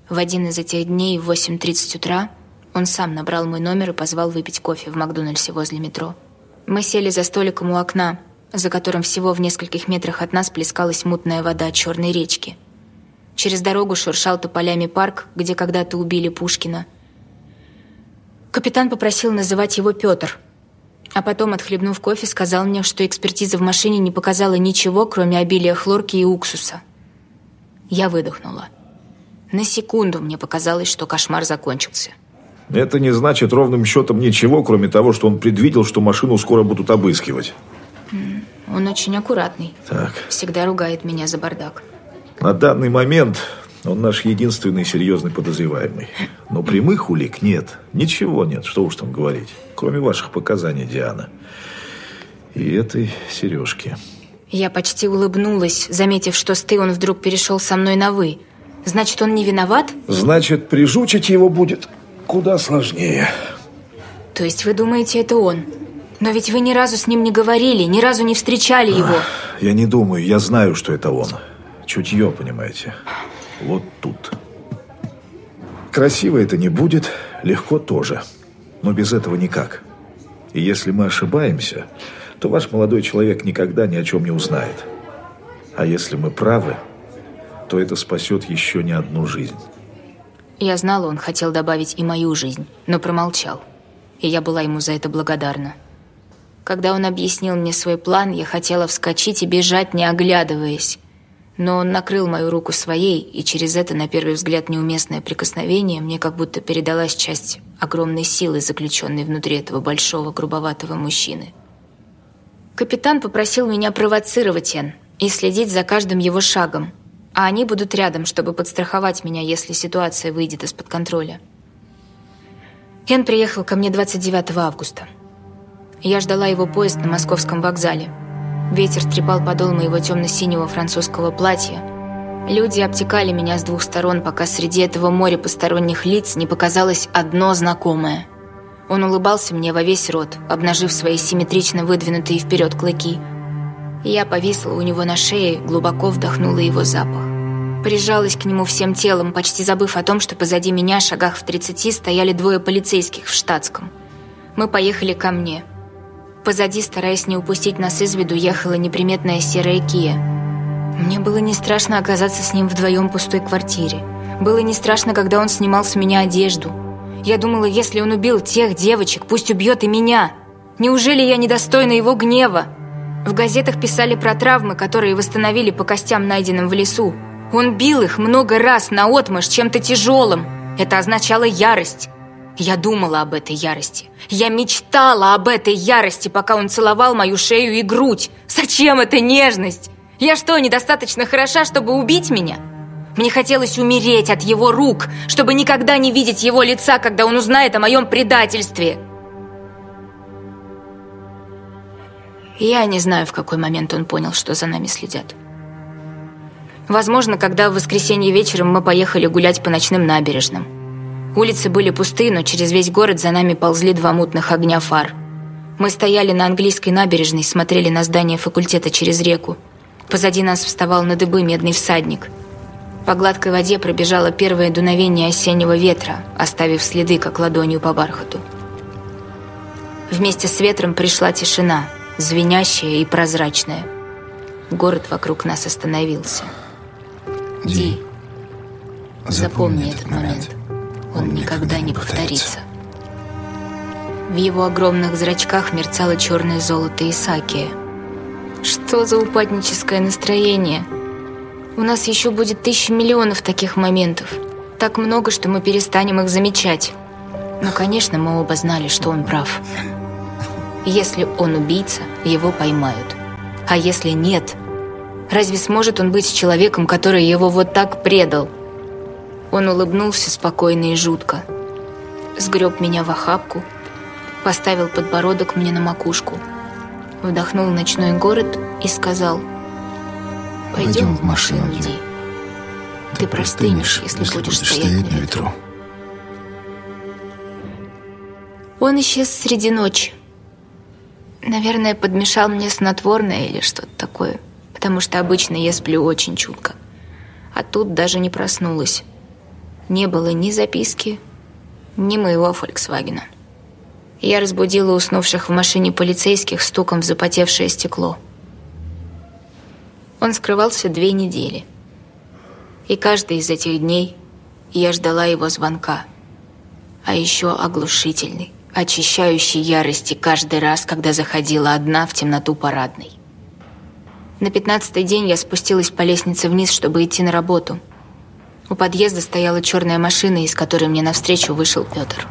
В один из этих дней в 8.30 утра он сам набрал мой номер и позвал выпить кофе в Макдональдсе возле метро. Мы сели за столиком у окна, за которым всего в нескольких метрах от нас плескалась мутная вода черной речки. Через дорогу шуршал тополями парк, где когда-то убили Пушкина. Капитан попросил называть его Петр. А потом, отхлебнув кофе, сказал мне, что экспертиза в машине не показала ничего, кроме обилия хлорки и уксуса. Я выдохнула. На секунду мне показалось, что кошмар закончился. Это не значит ровным счетом ничего, кроме того, что он предвидел, что машину скоро будут обыскивать. Он очень аккуратный. Так. Всегда ругает меня за бардак. На данный момент он наш единственный серьезный подозреваемый. Но прямых улик нет. Ничего нет, что уж там говорить. Кроме ваших показаний, Диана. И этой сережки. Я почти улыбнулась, заметив, что с «ты» он вдруг перешел со мной на «вы». Значит, он не виноват? Значит, прижучить его будет куда сложнее. То есть вы думаете, это он? Но ведь вы ни разу с ним не говорили, ни разу не встречали его. Я не думаю, я знаю, что это он. Чутье, понимаете. Вот тут. Красиво это не будет, легко тоже. Но без этого никак. И если мы ошибаемся, то ваш молодой человек никогда ни о чем не узнает. А если мы правы, то это спасет еще не одну жизнь. Я знала, он хотел добавить и мою жизнь, но промолчал. И я была ему за это благодарна. Когда он объяснил мне свой план, я хотела вскочить и бежать, не оглядываясь. Но он накрыл мою руку своей, и через это, на первый взгляд, неуместное прикосновение мне как будто передалась часть огромной силы, заключенной внутри этого большого, грубоватого мужчины. Капитан попросил меня провоцировать Эн и следить за каждым его шагом, а они будут рядом, чтобы подстраховать меня, если ситуация выйдет из-под контроля. Эн приехал ко мне 29 августа. Я ждала его поезд на московском вокзале – Ветер трепал подол моего темно-синего французского платья. Люди обтекали меня с двух сторон, пока среди этого моря посторонних лиц не показалось одно знакомое. Он улыбался мне во весь рот, обнажив свои симметрично выдвинутые вперед клыки. Я повисла у него на шее, глубоко вдохнула его запах. Прижалась к нему всем телом, почти забыв о том, что позади меня, шагах в тридцати, стояли двое полицейских в штатском. Мы поехали ко мне – Позади, стараясь не упустить нас из виду, ехала неприметная серая Кия. Мне было не страшно оказаться с ним вдвоем в пустой квартире. Было не страшно, когда он снимал с меня одежду. Я думала, если он убил тех девочек, пусть убьет и меня. Неужели я недостойна его гнева? В газетах писали про травмы, которые восстановили по костям, найденным в лесу. Он бил их много раз наотмашь чем-то тяжелым. Это означало ярость. Я думала об этой ярости. Я мечтала об этой ярости, пока он целовал мою шею и грудь. Зачем эта нежность? Я что, недостаточно хороша, чтобы убить меня? Мне хотелось умереть от его рук, чтобы никогда не видеть его лица, когда он узнает о моем предательстве. Я не знаю, в какой момент он понял, что за нами следят. Возможно, когда в воскресенье вечером мы поехали гулять по ночным набережным. Улицы были пусты, но через весь город за нами ползли два мутных огня фар. Мы стояли на английской набережной, смотрели на здание факультета через реку. Позади нас вставал на дыбы медный всадник. По гладкой воде пробежало первое дуновение осеннего ветра, оставив следы, как ладонью по бархату. Вместе с ветром пришла тишина, звенящая и прозрачная. Город вокруг нас остановился. Ди, запомни этот момент он никогда не повторится. В его огромных зрачках мерцало черное золото Исакия. Что за упадническое настроение? У нас еще будет тысяча миллионов таких моментов. Так много, что мы перестанем их замечать. Но, конечно, мы оба знали, что он прав. Если он убийца, его поймают. А если нет, разве сможет он быть с человеком, который его вот так предал? Он улыбнулся спокойно и жутко. Сгреб меня в охапку, поставил подбородок мне на макушку, вдохнул ночной город и сказал «Пойдем в машину, Ди. Ты простынешь, если, если будешь стоять на ветру». Он исчез среди ночи. Наверное, подмешал мне снотворное или что-то такое, потому что обычно я сплю очень чутко. А тут даже не проснулась не было ни записки, ни моего «Фольксвагена». Я разбудила уснувших в машине полицейских стуком в запотевшее стекло. Он скрывался две недели. И каждый из этих дней я ждала его звонка. А еще оглушительный, очищающий ярости каждый раз, когда заходила одна в темноту парадной. На пятнадцатый день я спустилась по лестнице вниз, чтобы идти на работу. У подъезда стояла черная машина, из которой мне навстречу вышел Петр.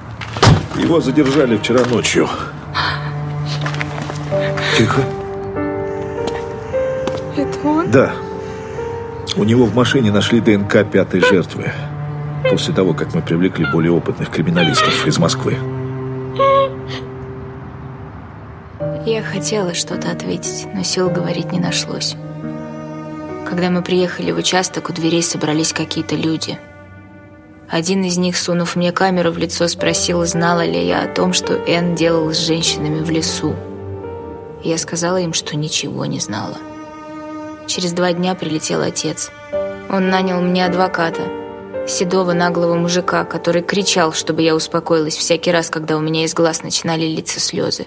Его задержали вчера ночью. Тихо. Это он? Да. У него в машине нашли ДНК пятой жертвы. После того, как мы привлекли более опытных криминалистов из Москвы. Я хотела что-то ответить, но сил говорить не нашлось. Когда мы приехали в участок, у дверей собрались какие-то люди. Один из них, сунув мне камеру в лицо, спросил, знала ли я о том, что Энн делал с женщинами в лесу. Я сказала им, что ничего не знала. Через два дня прилетел отец. Он нанял мне адвоката, седого наглого мужика, который кричал, чтобы я успокоилась всякий раз, когда у меня из глаз начинали литься слезы.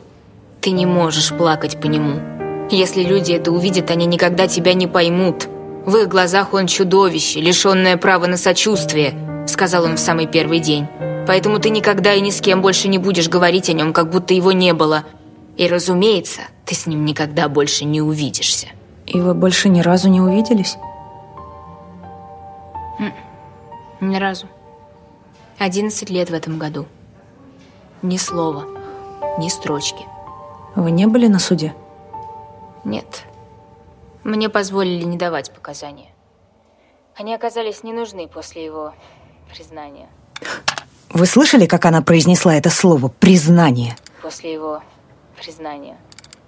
Ты не можешь плакать по нему. Если люди это увидят, они никогда тебя не поймут. В их глазах он чудовище, лишенное права на сочувствие, сказал он в самый первый день. Поэтому ты никогда и ни с кем больше не будешь говорить о нем, как будто его не было. И, разумеется, ты с ним никогда больше не увидишься. И вы больше ни разу не увиделись? Ни разу. Одиннадцать лет в этом году. Ни слова, ни строчки. Вы не были на суде? Нет. Мне позволили не давать показания. Они оказались не нужны после его признания. Вы слышали, как она произнесла это слово «признание»? После его признания.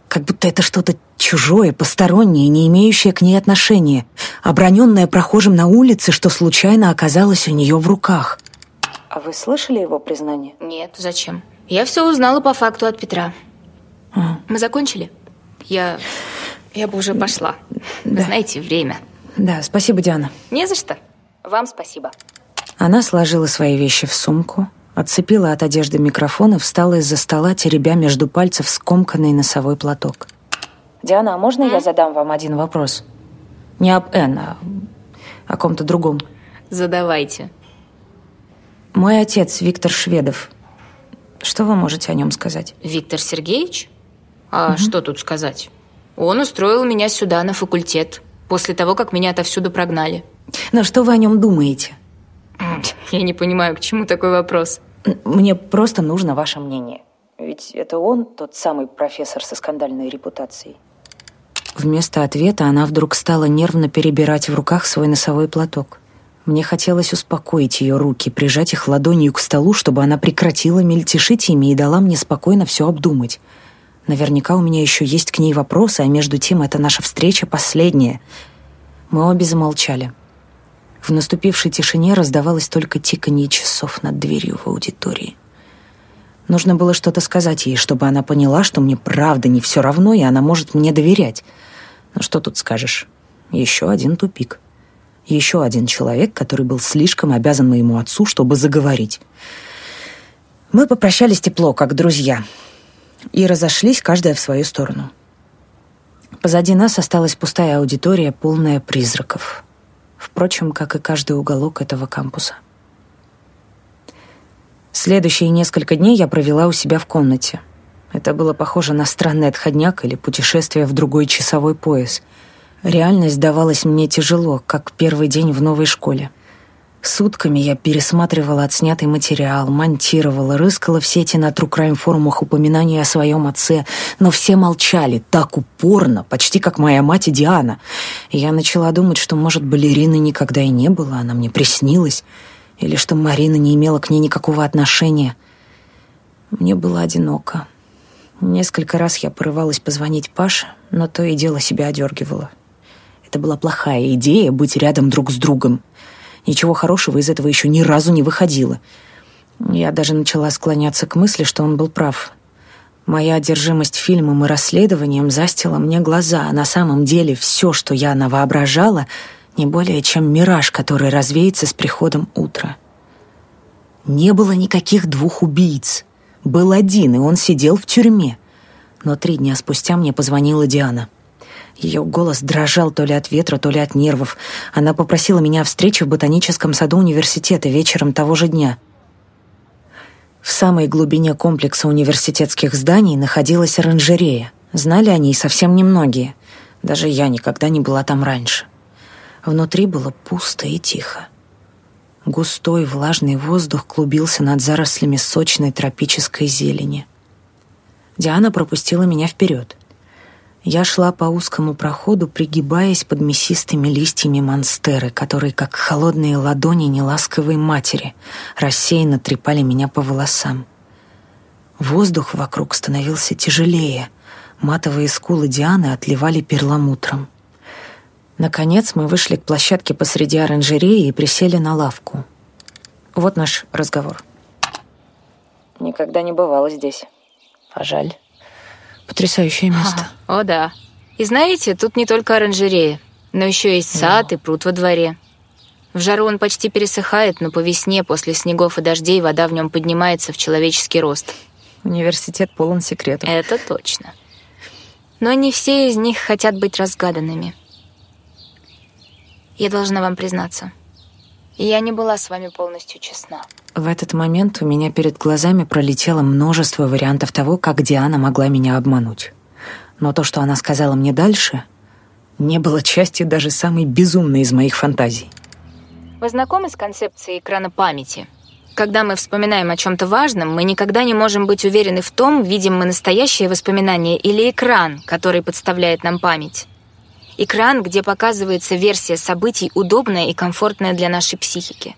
Как будто это что-то чужое, постороннее, не имеющее к ней отношения, оброненное прохожим на улице, что случайно оказалось у нее в руках. А вы слышали его признание? Нет, зачем? Я все узнала по факту от Петра. А. Мы закончили? Я... Я бы уже пошла. Да. знаете, время. Да, спасибо, Диана. Не за что. Вам спасибо. Она сложила свои вещи в сумку, отцепила от одежды микрофон и встала из-за стола, теребя между пальцев скомканный носовой платок. «Диана, а можно я задам вам один вопрос? Не об Энн, а о ком-то другом. Задавайте. Мой отец Виктор Шведов. Что вы можете о нем сказать?» Виктор Сергеевич? А что тут сказать? Он устроил меня сюда, на факультет, после того, как меня отовсюду прогнали. «Ну, что вы о нем думаете? Я не понимаю, к чему такой вопрос. Мне просто нужно ваше мнение. Ведь это он тот самый профессор со скандальной репутацией. Вместо ответа она вдруг стала нервно перебирать в руках свой носовой платок. Мне хотелось успокоить ее руки, прижать их ладонью к столу, чтобы она прекратила мельтешить ими и дала мне спокойно все обдумать. Наверняка у меня еще есть к ней вопросы, а между тем это наша встреча последняя. Мы обе замолчали. В наступившей тишине раздавалось только тиканье часов над дверью в аудитории. Нужно было что-то сказать ей, чтобы она поняла, что мне правда не все равно, и она может мне доверять. Но что тут скажешь? Еще один тупик. Еще один человек, который был слишком обязан моему отцу, чтобы заговорить. Мы попрощались тепло, как друзья, и разошлись, каждая в свою сторону. Позади нас осталась пустая аудитория, полная призраков. Впрочем, как и каждый уголок этого кампуса. Следующие несколько дней я провела у себя в комнате. Это было похоже на странный отходняк или путешествие в другой часовой пояс. Реальность давалась мне тяжело, как первый день в новой школе. Сутками я пересматривала отснятый материал, монтировала, рыскала в сети на True Crime форумах упоминаний о своем отце, но все молчали так упорно, почти как моя мать и Диана. Я начала думать, что, может, балерины никогда и не было, она мне приснилась, или что Марина не имела к ней никакого отношения. Мне было одиноко. Несколько раз я порывалась позвонить Паше, но то и дело себя одергивала. Это была плохая идея быть рядом друг с другом. Ничего хорошего из этого еще ни разу не выходило. Я даже начала склоняться к мысли, что он был прав. Моя одержимость фильмом и расследованием застила мне глаза, а на самом деле все, что я навоображала, не более чем мираж, который развеется с приходом утра. Не было никаких двух убийц. Был один, и он сидел в тюрьме. Но три дня спустя мне позвонила Диана. Ее голос дрожал то ли от ветра, то ли от нервов. Она попросила меня о встрече в ботаническом саду университета вечером того же дня. В самой глубине комплекса университетских зданий находилась оранжерея. Знали о ней совсем немногие. Даже я никогда не была там раньше. Внутри было пусто и тихо. Густой влажный воздух клубился над зарослями сочной тропической зелени. Диана пропустила меня вперед. Я шла по узкому проходу, пригибаясь под мясистыми листьями монстеры, которые, как холодные ладони неласковой матери, рассеянно трепали меня по волосам. Воздух вокруг становился тяжелее. Матовые скулы Дианы отливали перламутром. Наконец мы вышли к площадке посреди оранжереи и присели на лавку. Вот наш разговор. Никогда не бывало здесь. А жаль. Потрясающее место. О, да. И знаете, тут не только оранжерея, но еще есть сад и пруд во дворе. В жару он почти пересыхает, но по весне, после снегов и дождей, вода в нем поднимается в человеческий рост. Университет полон секретов. Это точно. Но не все из них хотят быть разгаданными. Я должна вам признаться. Я не была с вами полностью честна. В этот момент у меня перед глазами пролетело множество вариантов того, как Диана могла меня обмануть. Но то, что она сказала мне дальше, не было частью даже самой безумной из моих фантазий. Вы знакомы с концепцией экрана памяти? Когда мы вспоминаем о чем-то важном, мы никогда не можем быть уверены в том, видим мы настоящее воспоминание или экран, который подставляет нам память. Экран, где показывается версия событий, удобная и комфортная для нашей психики.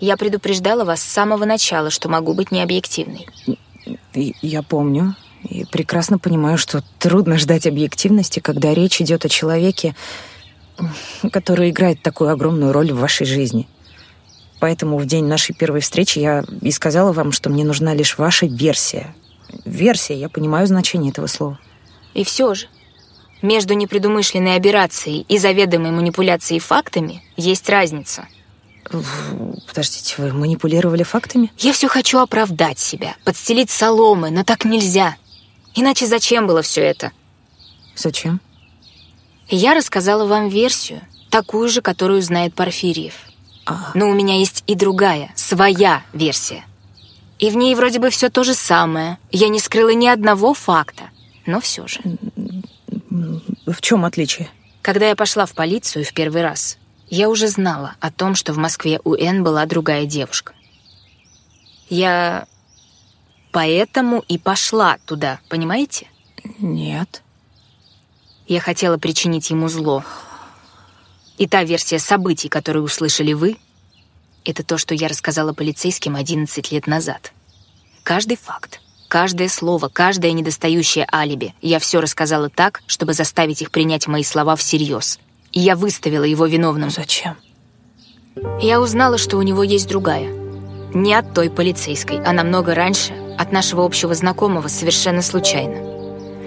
Я предупреждала вас с самого начала, что могу быть необъективной. Я помню. И прекрасно понимаю, что трудно ждать объективности, когда речь идет о человеке, который играет такую огромную роль в вашей жизни. Поэтому в день нашей первой встречи я и сказала вам, что мне нужна лишь ваша версия. Версия, я понимаю значение этого слова. И все же, между непредумышленной операцией и заведомой манипуляцией фактами есть разница — Подождите, вы манипулировали фактами? Я все хочу оправдать себя, подстелить соломы, но так нельзя. Иначе зачем было все это? Зачем? Я рассказала вам версию, такую же, которую знает Порфирьев. А. Но у меня есть и другая, своя версия. И в ней вроде бы все то же самое. Я не скрыла ни одного факта, но все же. В чем отличие? Когда я пошла в полицию в первый раз, я уже знала о том, что в Москве у Н была другая девушка. Я поэтому и пошла туда, понимаете? Нет. Я хотела причинить ему зло. И та версия событий, которую услышали вы, это то, что я рассказала полицейским 11 лет назад. Каждый факт, каждое слово, каждое недостающее алиби я все рассказала так, чтобы заставить их принять мои слова всерьез — и я выставила его виновным. Зачем? Я узнала, что у него есть другая. Не от той полицейской, а намного раньше, от нашего общего знакомого, совершенно случайно.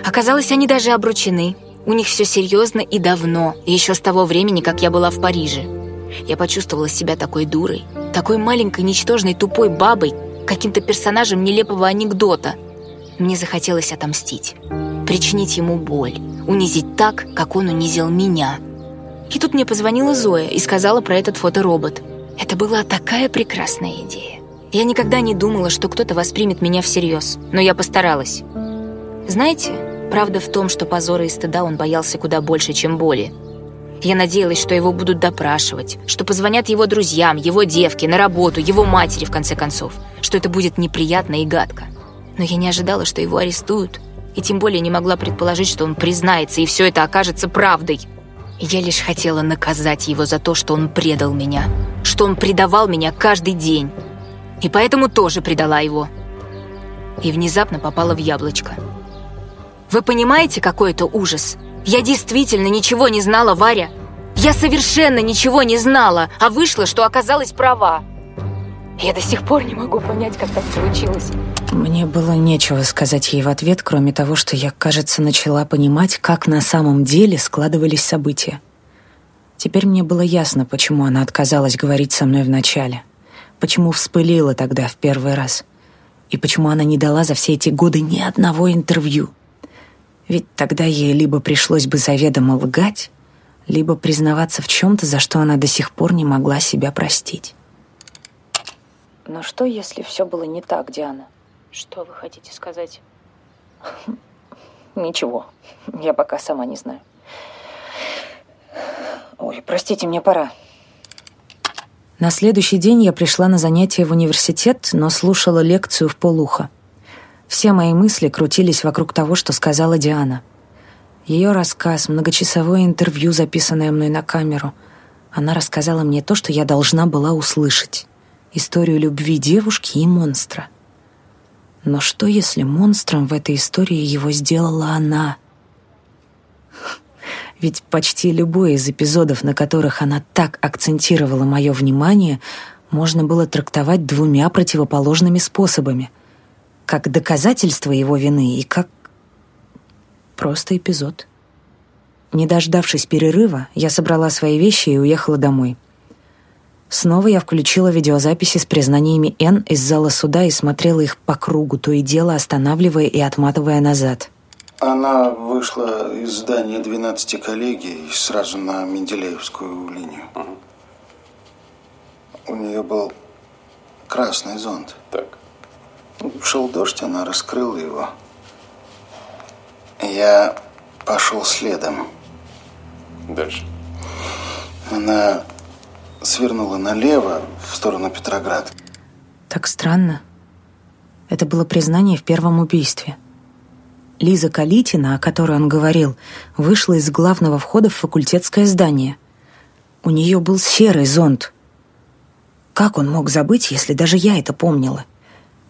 Оказалось, они даже обручены. У них все серьезно и давно, еще с того времени, как я была в Париже. Я почувствовала себя такой дурой, такой маленькой, ничтожной, тупой бабой, каким-то персонажем нелепого анекдота. Мне захотелось отомстить, причинить ему боль, унизить так, как он унизил меня – и тут мне позвонила Зоя и сказала про этот фоторобот. Это была такая прекрасная идея. Я никогда не думала, что кто-то воспримет меня всерьез, но я постаралась. Знаете, правда в том, что позора и стыда он боялся куда больше, чем боли. Я надеялась, что его будут допрашивать, что позвонят его друзьям, его девке, на работу, его матери, в конце концов, что это будет неприятно и гадко. Но я не ожидала, что его арестуют, и тем более не могла предположить, что он признается, и все это окажется правдой. Я лишь хотела наказать его за то, что он предал меня, что он предавал меня каждый день. И поэтому тоже предала его. И внезапно попала в яблочко. Вы понимаете, какой это ужас? Я действительно ничего не знала, Варя. Я совершенно ничего не знала, а вышло, что оказалась права. Я до сих пор не могу понять, как так получилось. Мне было нечего сказать ей в ответ, кроме того, что я, кажется, начала понимать, как на самом деле складывались события. Теперь мне было ясно, почему она отказалась говорить со мной вначале, почему вспылила тогда в первый раз, и почему она не дала за все эти годы ни одного интервью. Ведь тогда ей либо пришлось бы заведомо лгать, либо признаваться в чем-то, за что она до сих пор не могла себя простить. Но что, если все было не так, Диана? Что вы хотите сказать? *laughs* Ничего. Я пока сама не знаю. Ой, простите, мне пора. На следующий день я пришла на занятие в университет, но слушала лекцию в полухо. Все мои мысли крутились вокруг того, что сказала Диана. Ее рассказ, многочасовое интервью, записанное мной на камеру. Она рассказала мне то, что я должна была услышать. Историю любви девушки и монстра. Но что, если монстром в этой истории его сделала она? Ведь почти любой из эпизодов, на которых она так акцентировала мое внимание, можно было трактовать двумя противоположными способами. Как доказательство его вины и как просто эпизод. Не дождавшись перерыва, я собрала свои вещи и уехала домой. Снова я включила видеозаписи с признаниями Н из зала суда и смотрела их по кругу, то и дело останавливая и отматывая назад. Она вышла из здания 12 коллегий сразу на Менделеевскую линию. Угу. У нее был красный зонт. Так. Шел дождь, она раскрыла его. Я пошел следом. Дальше. Она свернула налево в сторону Петроград. Так странно. Это было признание в первом убийстве. Лиза Калитина, о которой он говорил, вышла из главного входа в факультетское здание. У нее был серый зонт. Как он мог забыть, если даже я это помнила?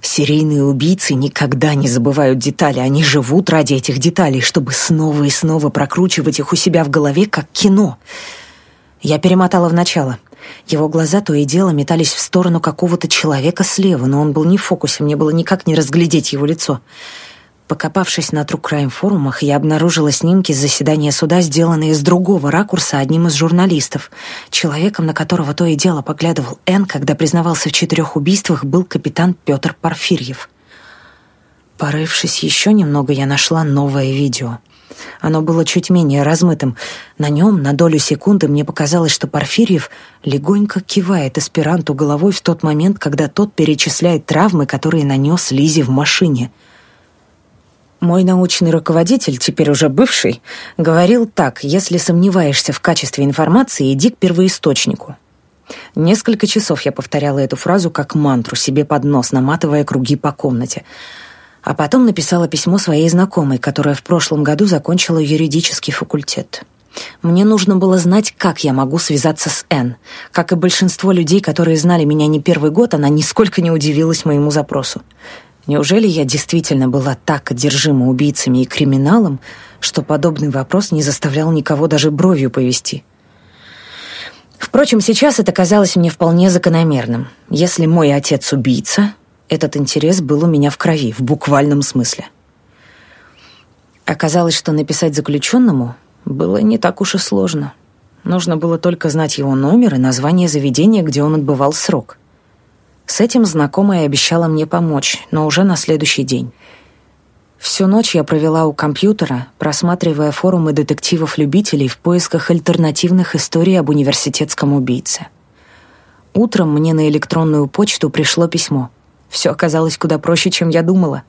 Серийные убийцы никогда не забывают детали, они живут ради этих деталей, чтобы снова и снова прокручивать их у себя в голове, как кино. Я перемотала в начало. Его глаза то и дело метались в сторону какого-то человека слева, но он был не в фокусе, мне было никак не разглядеть его лицо. Покопавшись на True Crime форумах, я обнаружила снимки заседания суда, сделанные с другого ракурса одним из журналистов. Человеком, на которого то и дело поглядывал Н, когда признавался в четырех убийствах, был капитан Петр Порфирьев. Порывшись еще немного, я нашла новое видео. Оно было чуть менее размытым. На нем на долю секунды мне показалось, что Порфирьев легонько кивает аспиранту головой в тот момент, когда тот перечисляет травмы, которые нанес Лизе в машине — мой научный руководитель, теперь уже бывший, говорил так, если сомневаешься в качестве информации, иди к первоисточнику. Несколько часов я повторяла эту фразу как мантру себе под нос, наматывая круги по комнате. А потом написала письмо своей знакомой, которая в прошлом году закончила юридический факультет. Мне нужно было знать, как я могу связаться с Н. Как и большинство людей, которые знали меня не первый год, она нисколько не удивилась моему запросу. Неужели я действительно была так одержима убийцами и криминалом, что подобный вопрос не заставлял никого даже бровью повести? Впрочем, сейчас это казалось мне вполне закономерным. Если мой отец убийца, этот интерес был у меня в крови, в буквальном смысле. Оказалось, что написать заключенному было не так уж и сложно. Нужно было только знать его номер и название заведения, где он отбывал срок. С этим знакомая обещала мне помочь, но уже на следующий день. Всю ночь я провела у компьютера, просматривая форумы детективов-любителей в поисках альтернативных историй об университетском убийце. Утром мне на электронную почту пришло письмо. Все оказалось куда проще, чем я думала.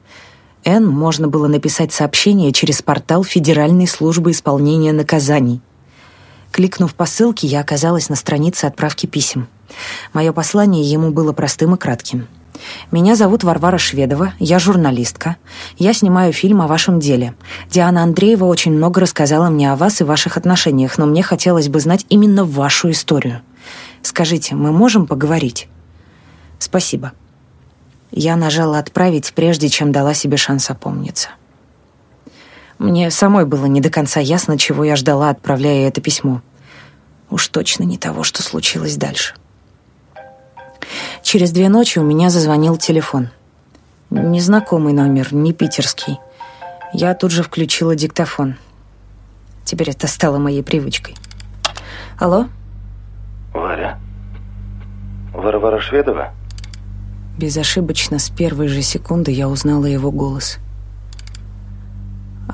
Н можно было написать сообщение через портал Федеральной службы исполнения наказаний. Кликнув по ссылке, я оказалась на странице отправки писем. Мое послание ему было простым и кратким. «Меня зовут Варвара Шведова, я журналистка. Я снимаю фильм о вашем деле. Диана Андреева очень много рассказала мне о вас и ваших отношениях, но мне хотелось бы знать именно вашу историю. Скажите, мы можем поговорить?» «Спасибо». Я нажала «Отправить», прежде чем дала себе шанс опомниться. Мне самой было не до конца ясно, чего я ждала, отправляя это письмо. Уж точно не того, что случилось дальше. Через две ночи у меня зазвонил телефон. Незнакомый номер, не питерский. Я тут же включила диктофон. Теперь это стало моей привычкой. Алло? Варя? Варвара Шведова? Безошибочно, с первой же секунды я узнала его голос.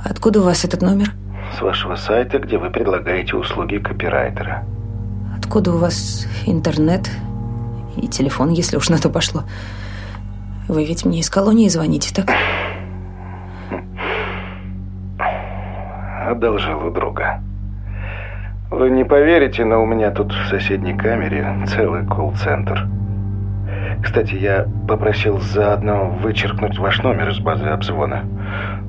Откуда у вас этот номер? С вашего сайта, где вы предлагаете услуги копирайтера. Откуда у вас интернет и телефон, если уж на то пошло? Вы ведь мне из колонии звоните, так? Одолжил у друга. Вы не поверите, но у меня тут в соседней камере целый колл-центр. Кстати, я попросил заодно вычеркнуть ваш номер из базы обзвона.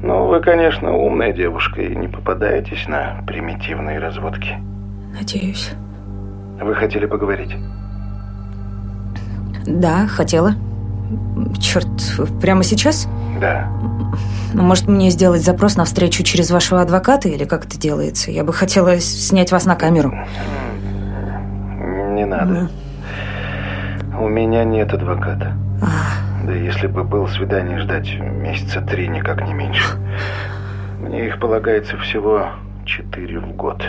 Но вы, конечно, умная девушка и не попадаетесь на примитивные разводки. Надеюсь. Вы хотели поговорить? Да, хотела. Черт, прямо сейчас? Да. Ну, может, мне сделать запрос на встречу через вашего адвоката или как это делается? Я бы хотела снять вас на камеру. Не надо. У меня нет адвоката. А, Да если бы был свидание ждать месяца три, никак не меньше. Мне их полагается всего четыре в год.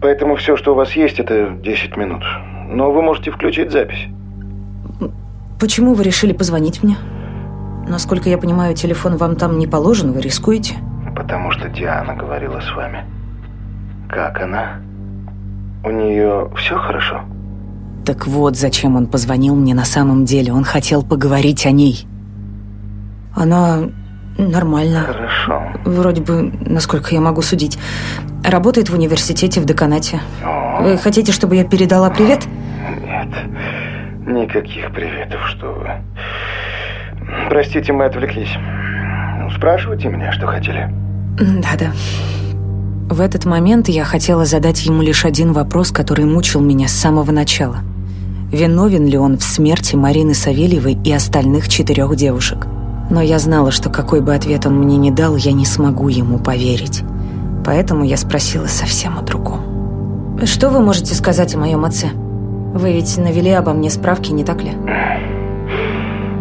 Поэтому все, что у вас есть, это 10 минут. Но вы можете включить запись. Почему вы решили позвонить мне? Насколько я понимаю, телефон вам там не положен, вы рискуете. Потому что Диана говорила с вами. Как она? У нее все хорошо? Так вот, зачем он позвонил мне на самом деле. Он хотел поговорить о ней. Она нормально. Хорошо. Вроде бы, насколько я могу судить. Работает в университете в деканате. Вы хотите, чтобы я передала привет? Нет. Никаких приветов, что вы. Простите, мы отвлеклись. Ну, спрашивайте меня, что хотели. Да-да. В этот момент я хотела задать ему лишь один вопрос, который мучил меня с самого начала. Виновен ли он в смерти Марины Савельевой и остальных четырех девушек? Но я знала, что какой бы ответ он мне не дал, я не смогу ему поверить. Поэтому я спросила совсем о другом. Что вы можете сказать о моем отце? Вы ведь навели обо мне справки, не так ли?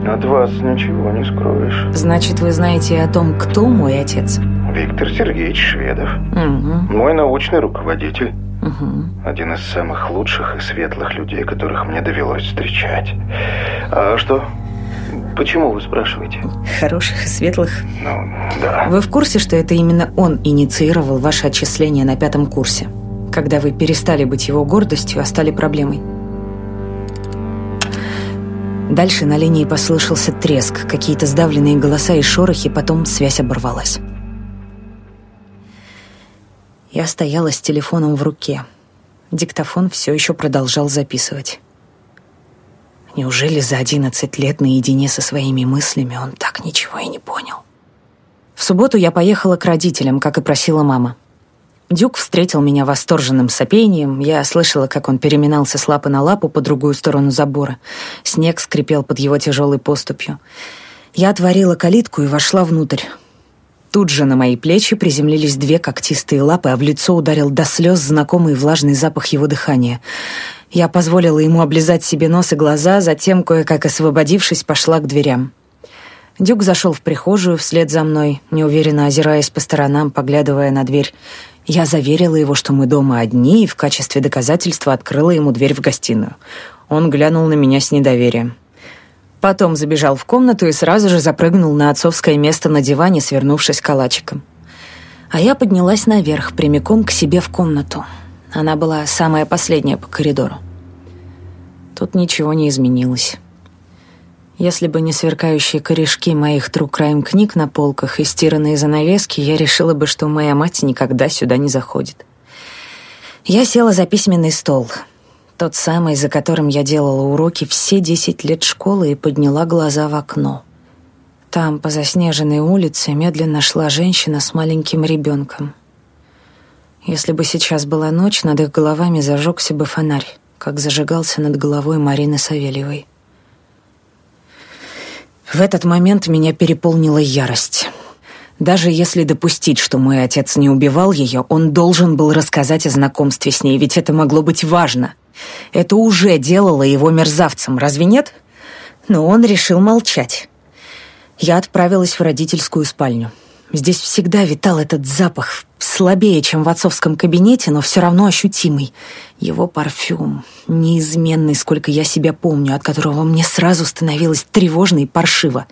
От вас ничего не скроешь. Значит, вы знаете о том, кто мой отец? Виктор Сергеевич Шведов. Угу. Мой научный руководитель. Угу. Один из самых лучших и светлых людей, которых мне довелось встречать. А что? Почему вы спрашиваете? Хороших и светлых. Ну, да. Вы в курсе, что это именно он инициировал ваше отчисление на пятом курсе? Когда вы перестали быть его гордостью, а стали проблемой? Дальше на линии послышался треск, какие-то сдавленные голоса и шорохи, потом связь оборвалась. Я стояла с телефоном в руке. Диктофон все еще продолжал записывать. Неужели за 11 лет наедине со своими мыслями он так ничего и не понял? В субботу я поехала к родителям, как и просила мама. Дюк встретил меня восторженным сопением. Я слышала, как он переминался с лапы на лапу по другую сторону забора. Снег скрипел под его тяжелой поступью. Я отворила калитку и вошла внутрь. Тут же на мои плечи приземлились две когтистые лапы, а в лицо ударил до слез знакомый влажный запах его дыхания. Я позволила ему облизать себе нос и глаза, затем, кое-как освободившись, пошла к дверям. Дюк зашел в прихожую вслед за мной, неуверенно озираясь по сторонам, поглядывая на дверь. Я заверила его, что мы дома одни, и в качестве доказательства открыла ему дверь в гостиную. Он глянул на меня с недоверием. Потом забежал в комнату и сразу же запрыгнул на отцовское место на диване, свернувшись калачиком. А я поднялась наверх, прямиком к себе в комнату. Она была самая последняя по коридору. Тут ничего не изменилось. Если бы не сверкающие корешки моих True Crime книг на полках и стиранные занавески, я решила бы, что моя мать никогда сюда не заходит. Я села за письменный стол, тот самый, за которым я делала уроки все десять лет школы и подняла глаза в окно. Там, по заснеженной улице, медленно шла женщина с маленьким ребенком. Если бы сейчас была ночь, над их головами зажегся бы фонарь, как зажигался над головой Марины Савельевой. В этот момент меня переполнила ярость. Даже если допустить, что мой отец не убивал ее, он должен был рассказать о знакомстве с ней, ведь это могло быть важно. Это уже делало его мерзавцем, разве нет? Но он решил молчать. Я отправилась в родительскую спальню. Здесь всегда витал этот запах, слабее, чем в отцовском кабинете, но все равно ощутимый. Его парфюм, неизменный, сколько я себя помню, от которого мне сразу становилось тревожно и паршиво.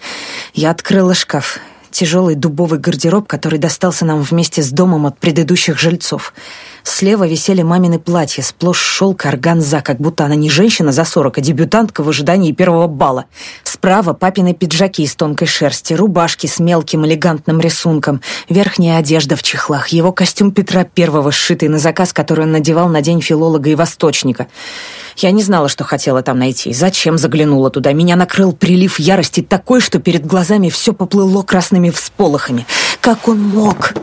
Я открыла шкаф. Тяжелый дубовый гардероб, который достался нам вместе с домом от предыдущих жильцов. Слева висели мамины платья, сплошь шелк органза, как будто она не женщина за сорок, а дебютантка в ожидании первого бала. Справа папины пиджаки из тонкой шерсти, рубашки с мелким элегантным рисунком, верхняя одежда в чехлах, его костюм Петра Первого, сшитый на заказ, который он надевал на день филолога и восточника. Я не знала, что хотела там найти. Зачем заглянула туда? Меня накрыл прилив ярости такой, что перед глазами все поплыло красными всполохами. Как он мог?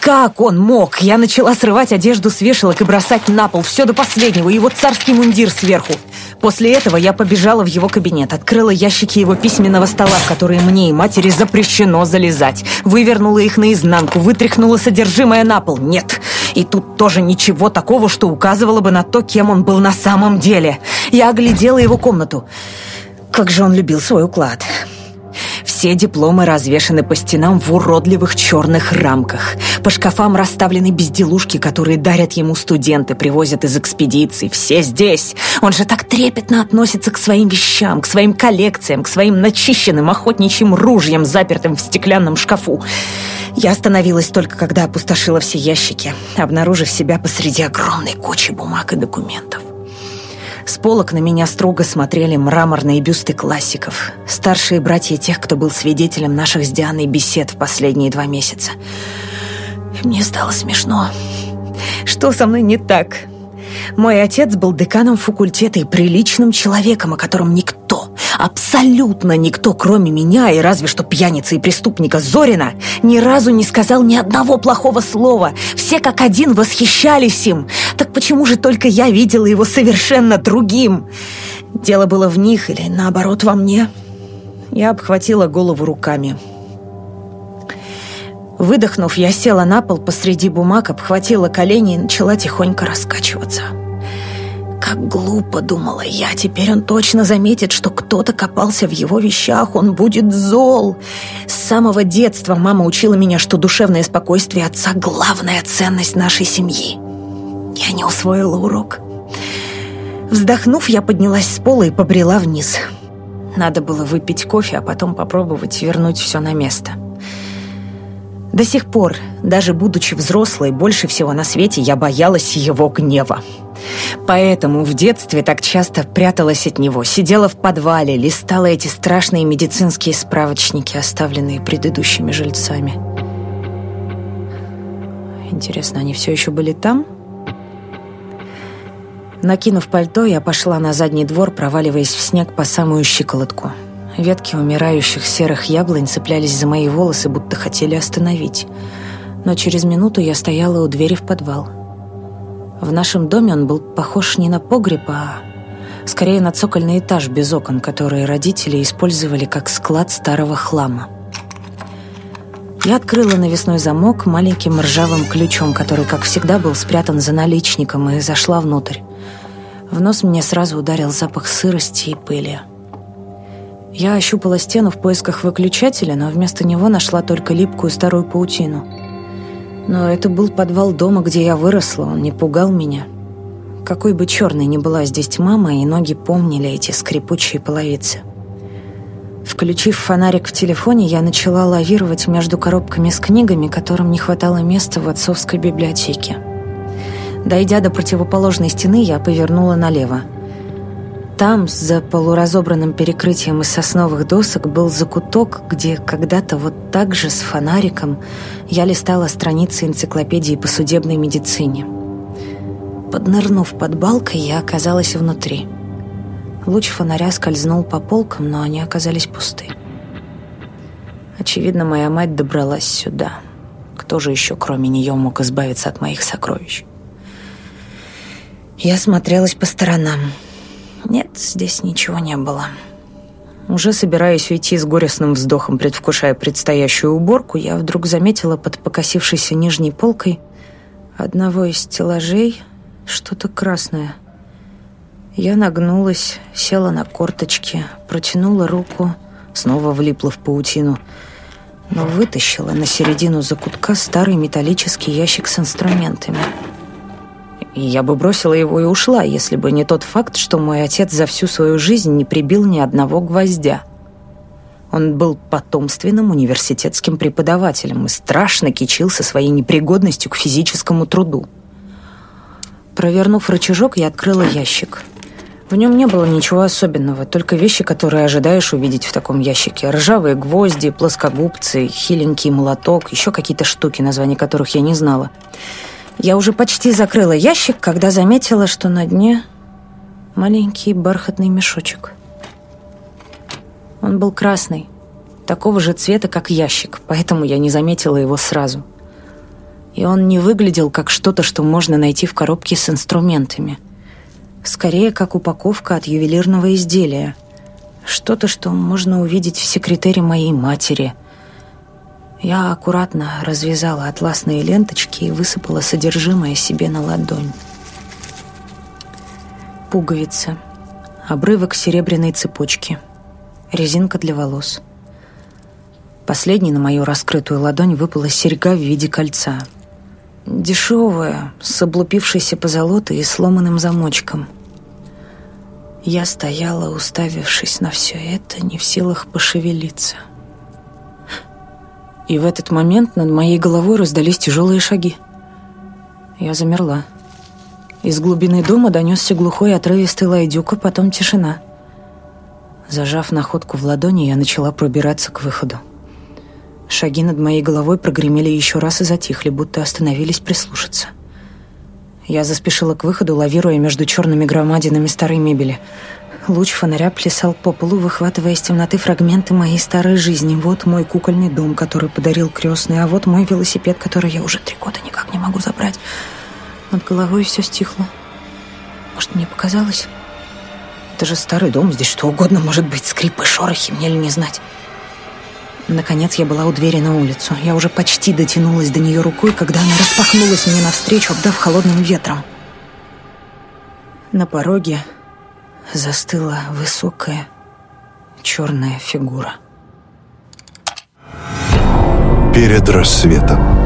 Как он мог? Я начала срывать одежду с вешалок и бросать на пол. Все до последнего. Его царский мундир сверху. После этого я побежала в его кабинет, открыла ящики его письменного стола, в которые мне и матери запрещено залезать. Вывернула их наизнанку, вытряхнула содержимое на пол. Нет. И тут тоже ничего такого, что указывало бы на то, кем он был на самом деле. Я оглядела его комнату. Как же он любил свой уклад. Все дипломы развешаны по стенам в уродливых черных рамках. По шкафам расставлены безделушки, которые дарят ему студенты, привозят из экспедиций. Все здесь. Он же так трепетно относится к своим вещам, к своим коллекциям, к своим начищенным охотничьим ружьям, запертым в стеклянном шкафу. Я остановилась только, когда опустошила все ящики, обнаружив себя посреди огромной кучи бумаг и документов. С полок на меня строго смотрели мраморные бюсты классиков, старшие братья тех, кто был свидетелем наших с Дианой бесед в последние два месяца. Мне стало смешно. Что со мной не так? Мой отец был деканом факультета и приличным человеком, о котором никто, абсолютно никто, кроме меня и разве что пьяницы и преступника Зорина, ни разу не сказал ни одного плохого слова. Все как один восхищались им. Так почему же только я видела его совершенно другим? Дело было в них или, наоборот, во мне? Я обхватила голову руками. Выдохнув, я села на пол посреди бумаг, обхватила колени и начала тихонько раскачиваться. Как глупо, думала я. Теперь он точно заметит, что кто-то копался в его вещах. Он будет зол. С самого детства мама учила меня, что душевное спокойствие отца – главная ценность нашей семьи. Я не усвоила урок. Вздохнув, я поднялась с пола и побрела вниз. Надо было выпить кофе, а потом попробовать вернуть все на место. До сих пор, даже будучи взрослой, больше всего на свете я боялась его гнева. Поэтому в детстве так часто пряталась от него, сидела в подвале, листала эти страшные медицинские справочники, оставленные предыдущими жильцами. Интересно, они все еще были там? Накинув пальто, я пошла на задний двор, проваливаясь в снег по самую щиколотку. Ветки умирающих серых яблонь цеплялись за мои волосы, будто хотели остановить. Но через минуту я стояла у двери в подвал. В нашем доме он был похож не на погреб, а скорее на цокольный этаж без окон, которые родители использовали как склад старого хлама. Я открыла навесной замок маленьким ржавым ключом, который, как всегда, был спрятан за наличником, и зашла внутрь. В нос мне сразу ударил запах сырости и пыли. Я ощупала стену в поисках выключателя, но вместо него нашла только липкую старую паутину. Но это был подвал дома, где я выросла, он не пугал меня. Какой бы черной ни была здесь мама, и ноги помнили эти скрипучие половицы. Включив фонарик в телефоне, я начала лавировать между коробками с книгами, которым не хватало места в отцовской библиотеке. Дойдя до противоположной стены, я повернула налево – там, за полуразобранным перекрытием из сосновых досок, был закуток, где когда-то вот так же с фонариком я листала страницы энциклопедии по судебной медицине. Поднырнув под балкой, я оказалась внутри. Луч фонаря скользнул по полкам, но они оказались пусты. Очевидно, моя мать добралась сюда. Кто же еще, кроме нее, мог избавиться от моих сокровищ? Я смотрелась по сторонам. Нет, здесь ничего не было. Уже собираясь уйти с горестным вздохом, предвкушая предстоящую уборку, я вдруг заметила под покосившейся нижней полкой одного из стеллажей что-то красное. Я нагнулась, села на корточки, протянула руку, снова влипла в паутину, но вытащила на середину закутка старый металлический ящик с инструментами — я бы бросила его и ушла, если бы не тот факт, что мой отец за всю свою жизнь не прибил ни одного гвоздя. Он был потомственным университетским преподавателем и страшно кичился своей непригодностью к физическому труду. Провернув рычажок, я открыла ящик. В нем не было ничего особенного, только вещи, которые ожидаешь увидеть в таком ящике. Ржавые гвозди, плоскогубцы, хиленький молоток, еще какие-то штуки, названия которых я не знала. Я уже почти закрыла ящик, когда заметила, что на дне маленький бархатный мешочек. Он был красный, такого же цвета, как ящик, поэтому я не заметила его сразу. И он не выглядел как что-то, что можно найти в коробке с инструментами. Скорее, как упаковка от ювелирного изделия. Что-то, что можно увидеть в секретаре моей матери. Я аккуратно развязала атласные ленточки и высыпала содержимое себе на ладонь. Пуговицы. Обрывок серебряной цепочки. Резинка для волос. Последней на мою раскрытую ладонь выпала серьга в виде кольца — Дешевая, с облупившейся позолотой и сломанным замочком. Я стояла, уставившись на все это, не в силах пошевелиться. И в этот момент над моей головой раздались тяжелые шаги. Я замерла. Из глубины дома донесся глухой отрывистый лайдюк, а потом тишина. Зажав находку в ладони, я начала пробираться к выходу. Шаги над моей головой прогремели еще раз и затихли, будто остановились прислушаться. Я заспешила к выходу, лавируя между черными громадинами старой мебели. Луч фонаря плясал по полу, выхватывая из темноты фрагменты моей старой жизни. Вот мой кукольный дом, который подарил крестный, а вот мой велосипед, который я уже три года никак не могу забрать. Над головой все стихло. Может, мне показалось? Это же старый дом, здесь что угодно может быть. Скрипы, шорохи, мне ли не знать. Наконец я была у двери на улицу. Я уже почти дотянулась до нее рукой, когда она распахнулась мне навстречу, обдав холодным ветром. На пороге застыла высокая черная фигура. Перед рассветом.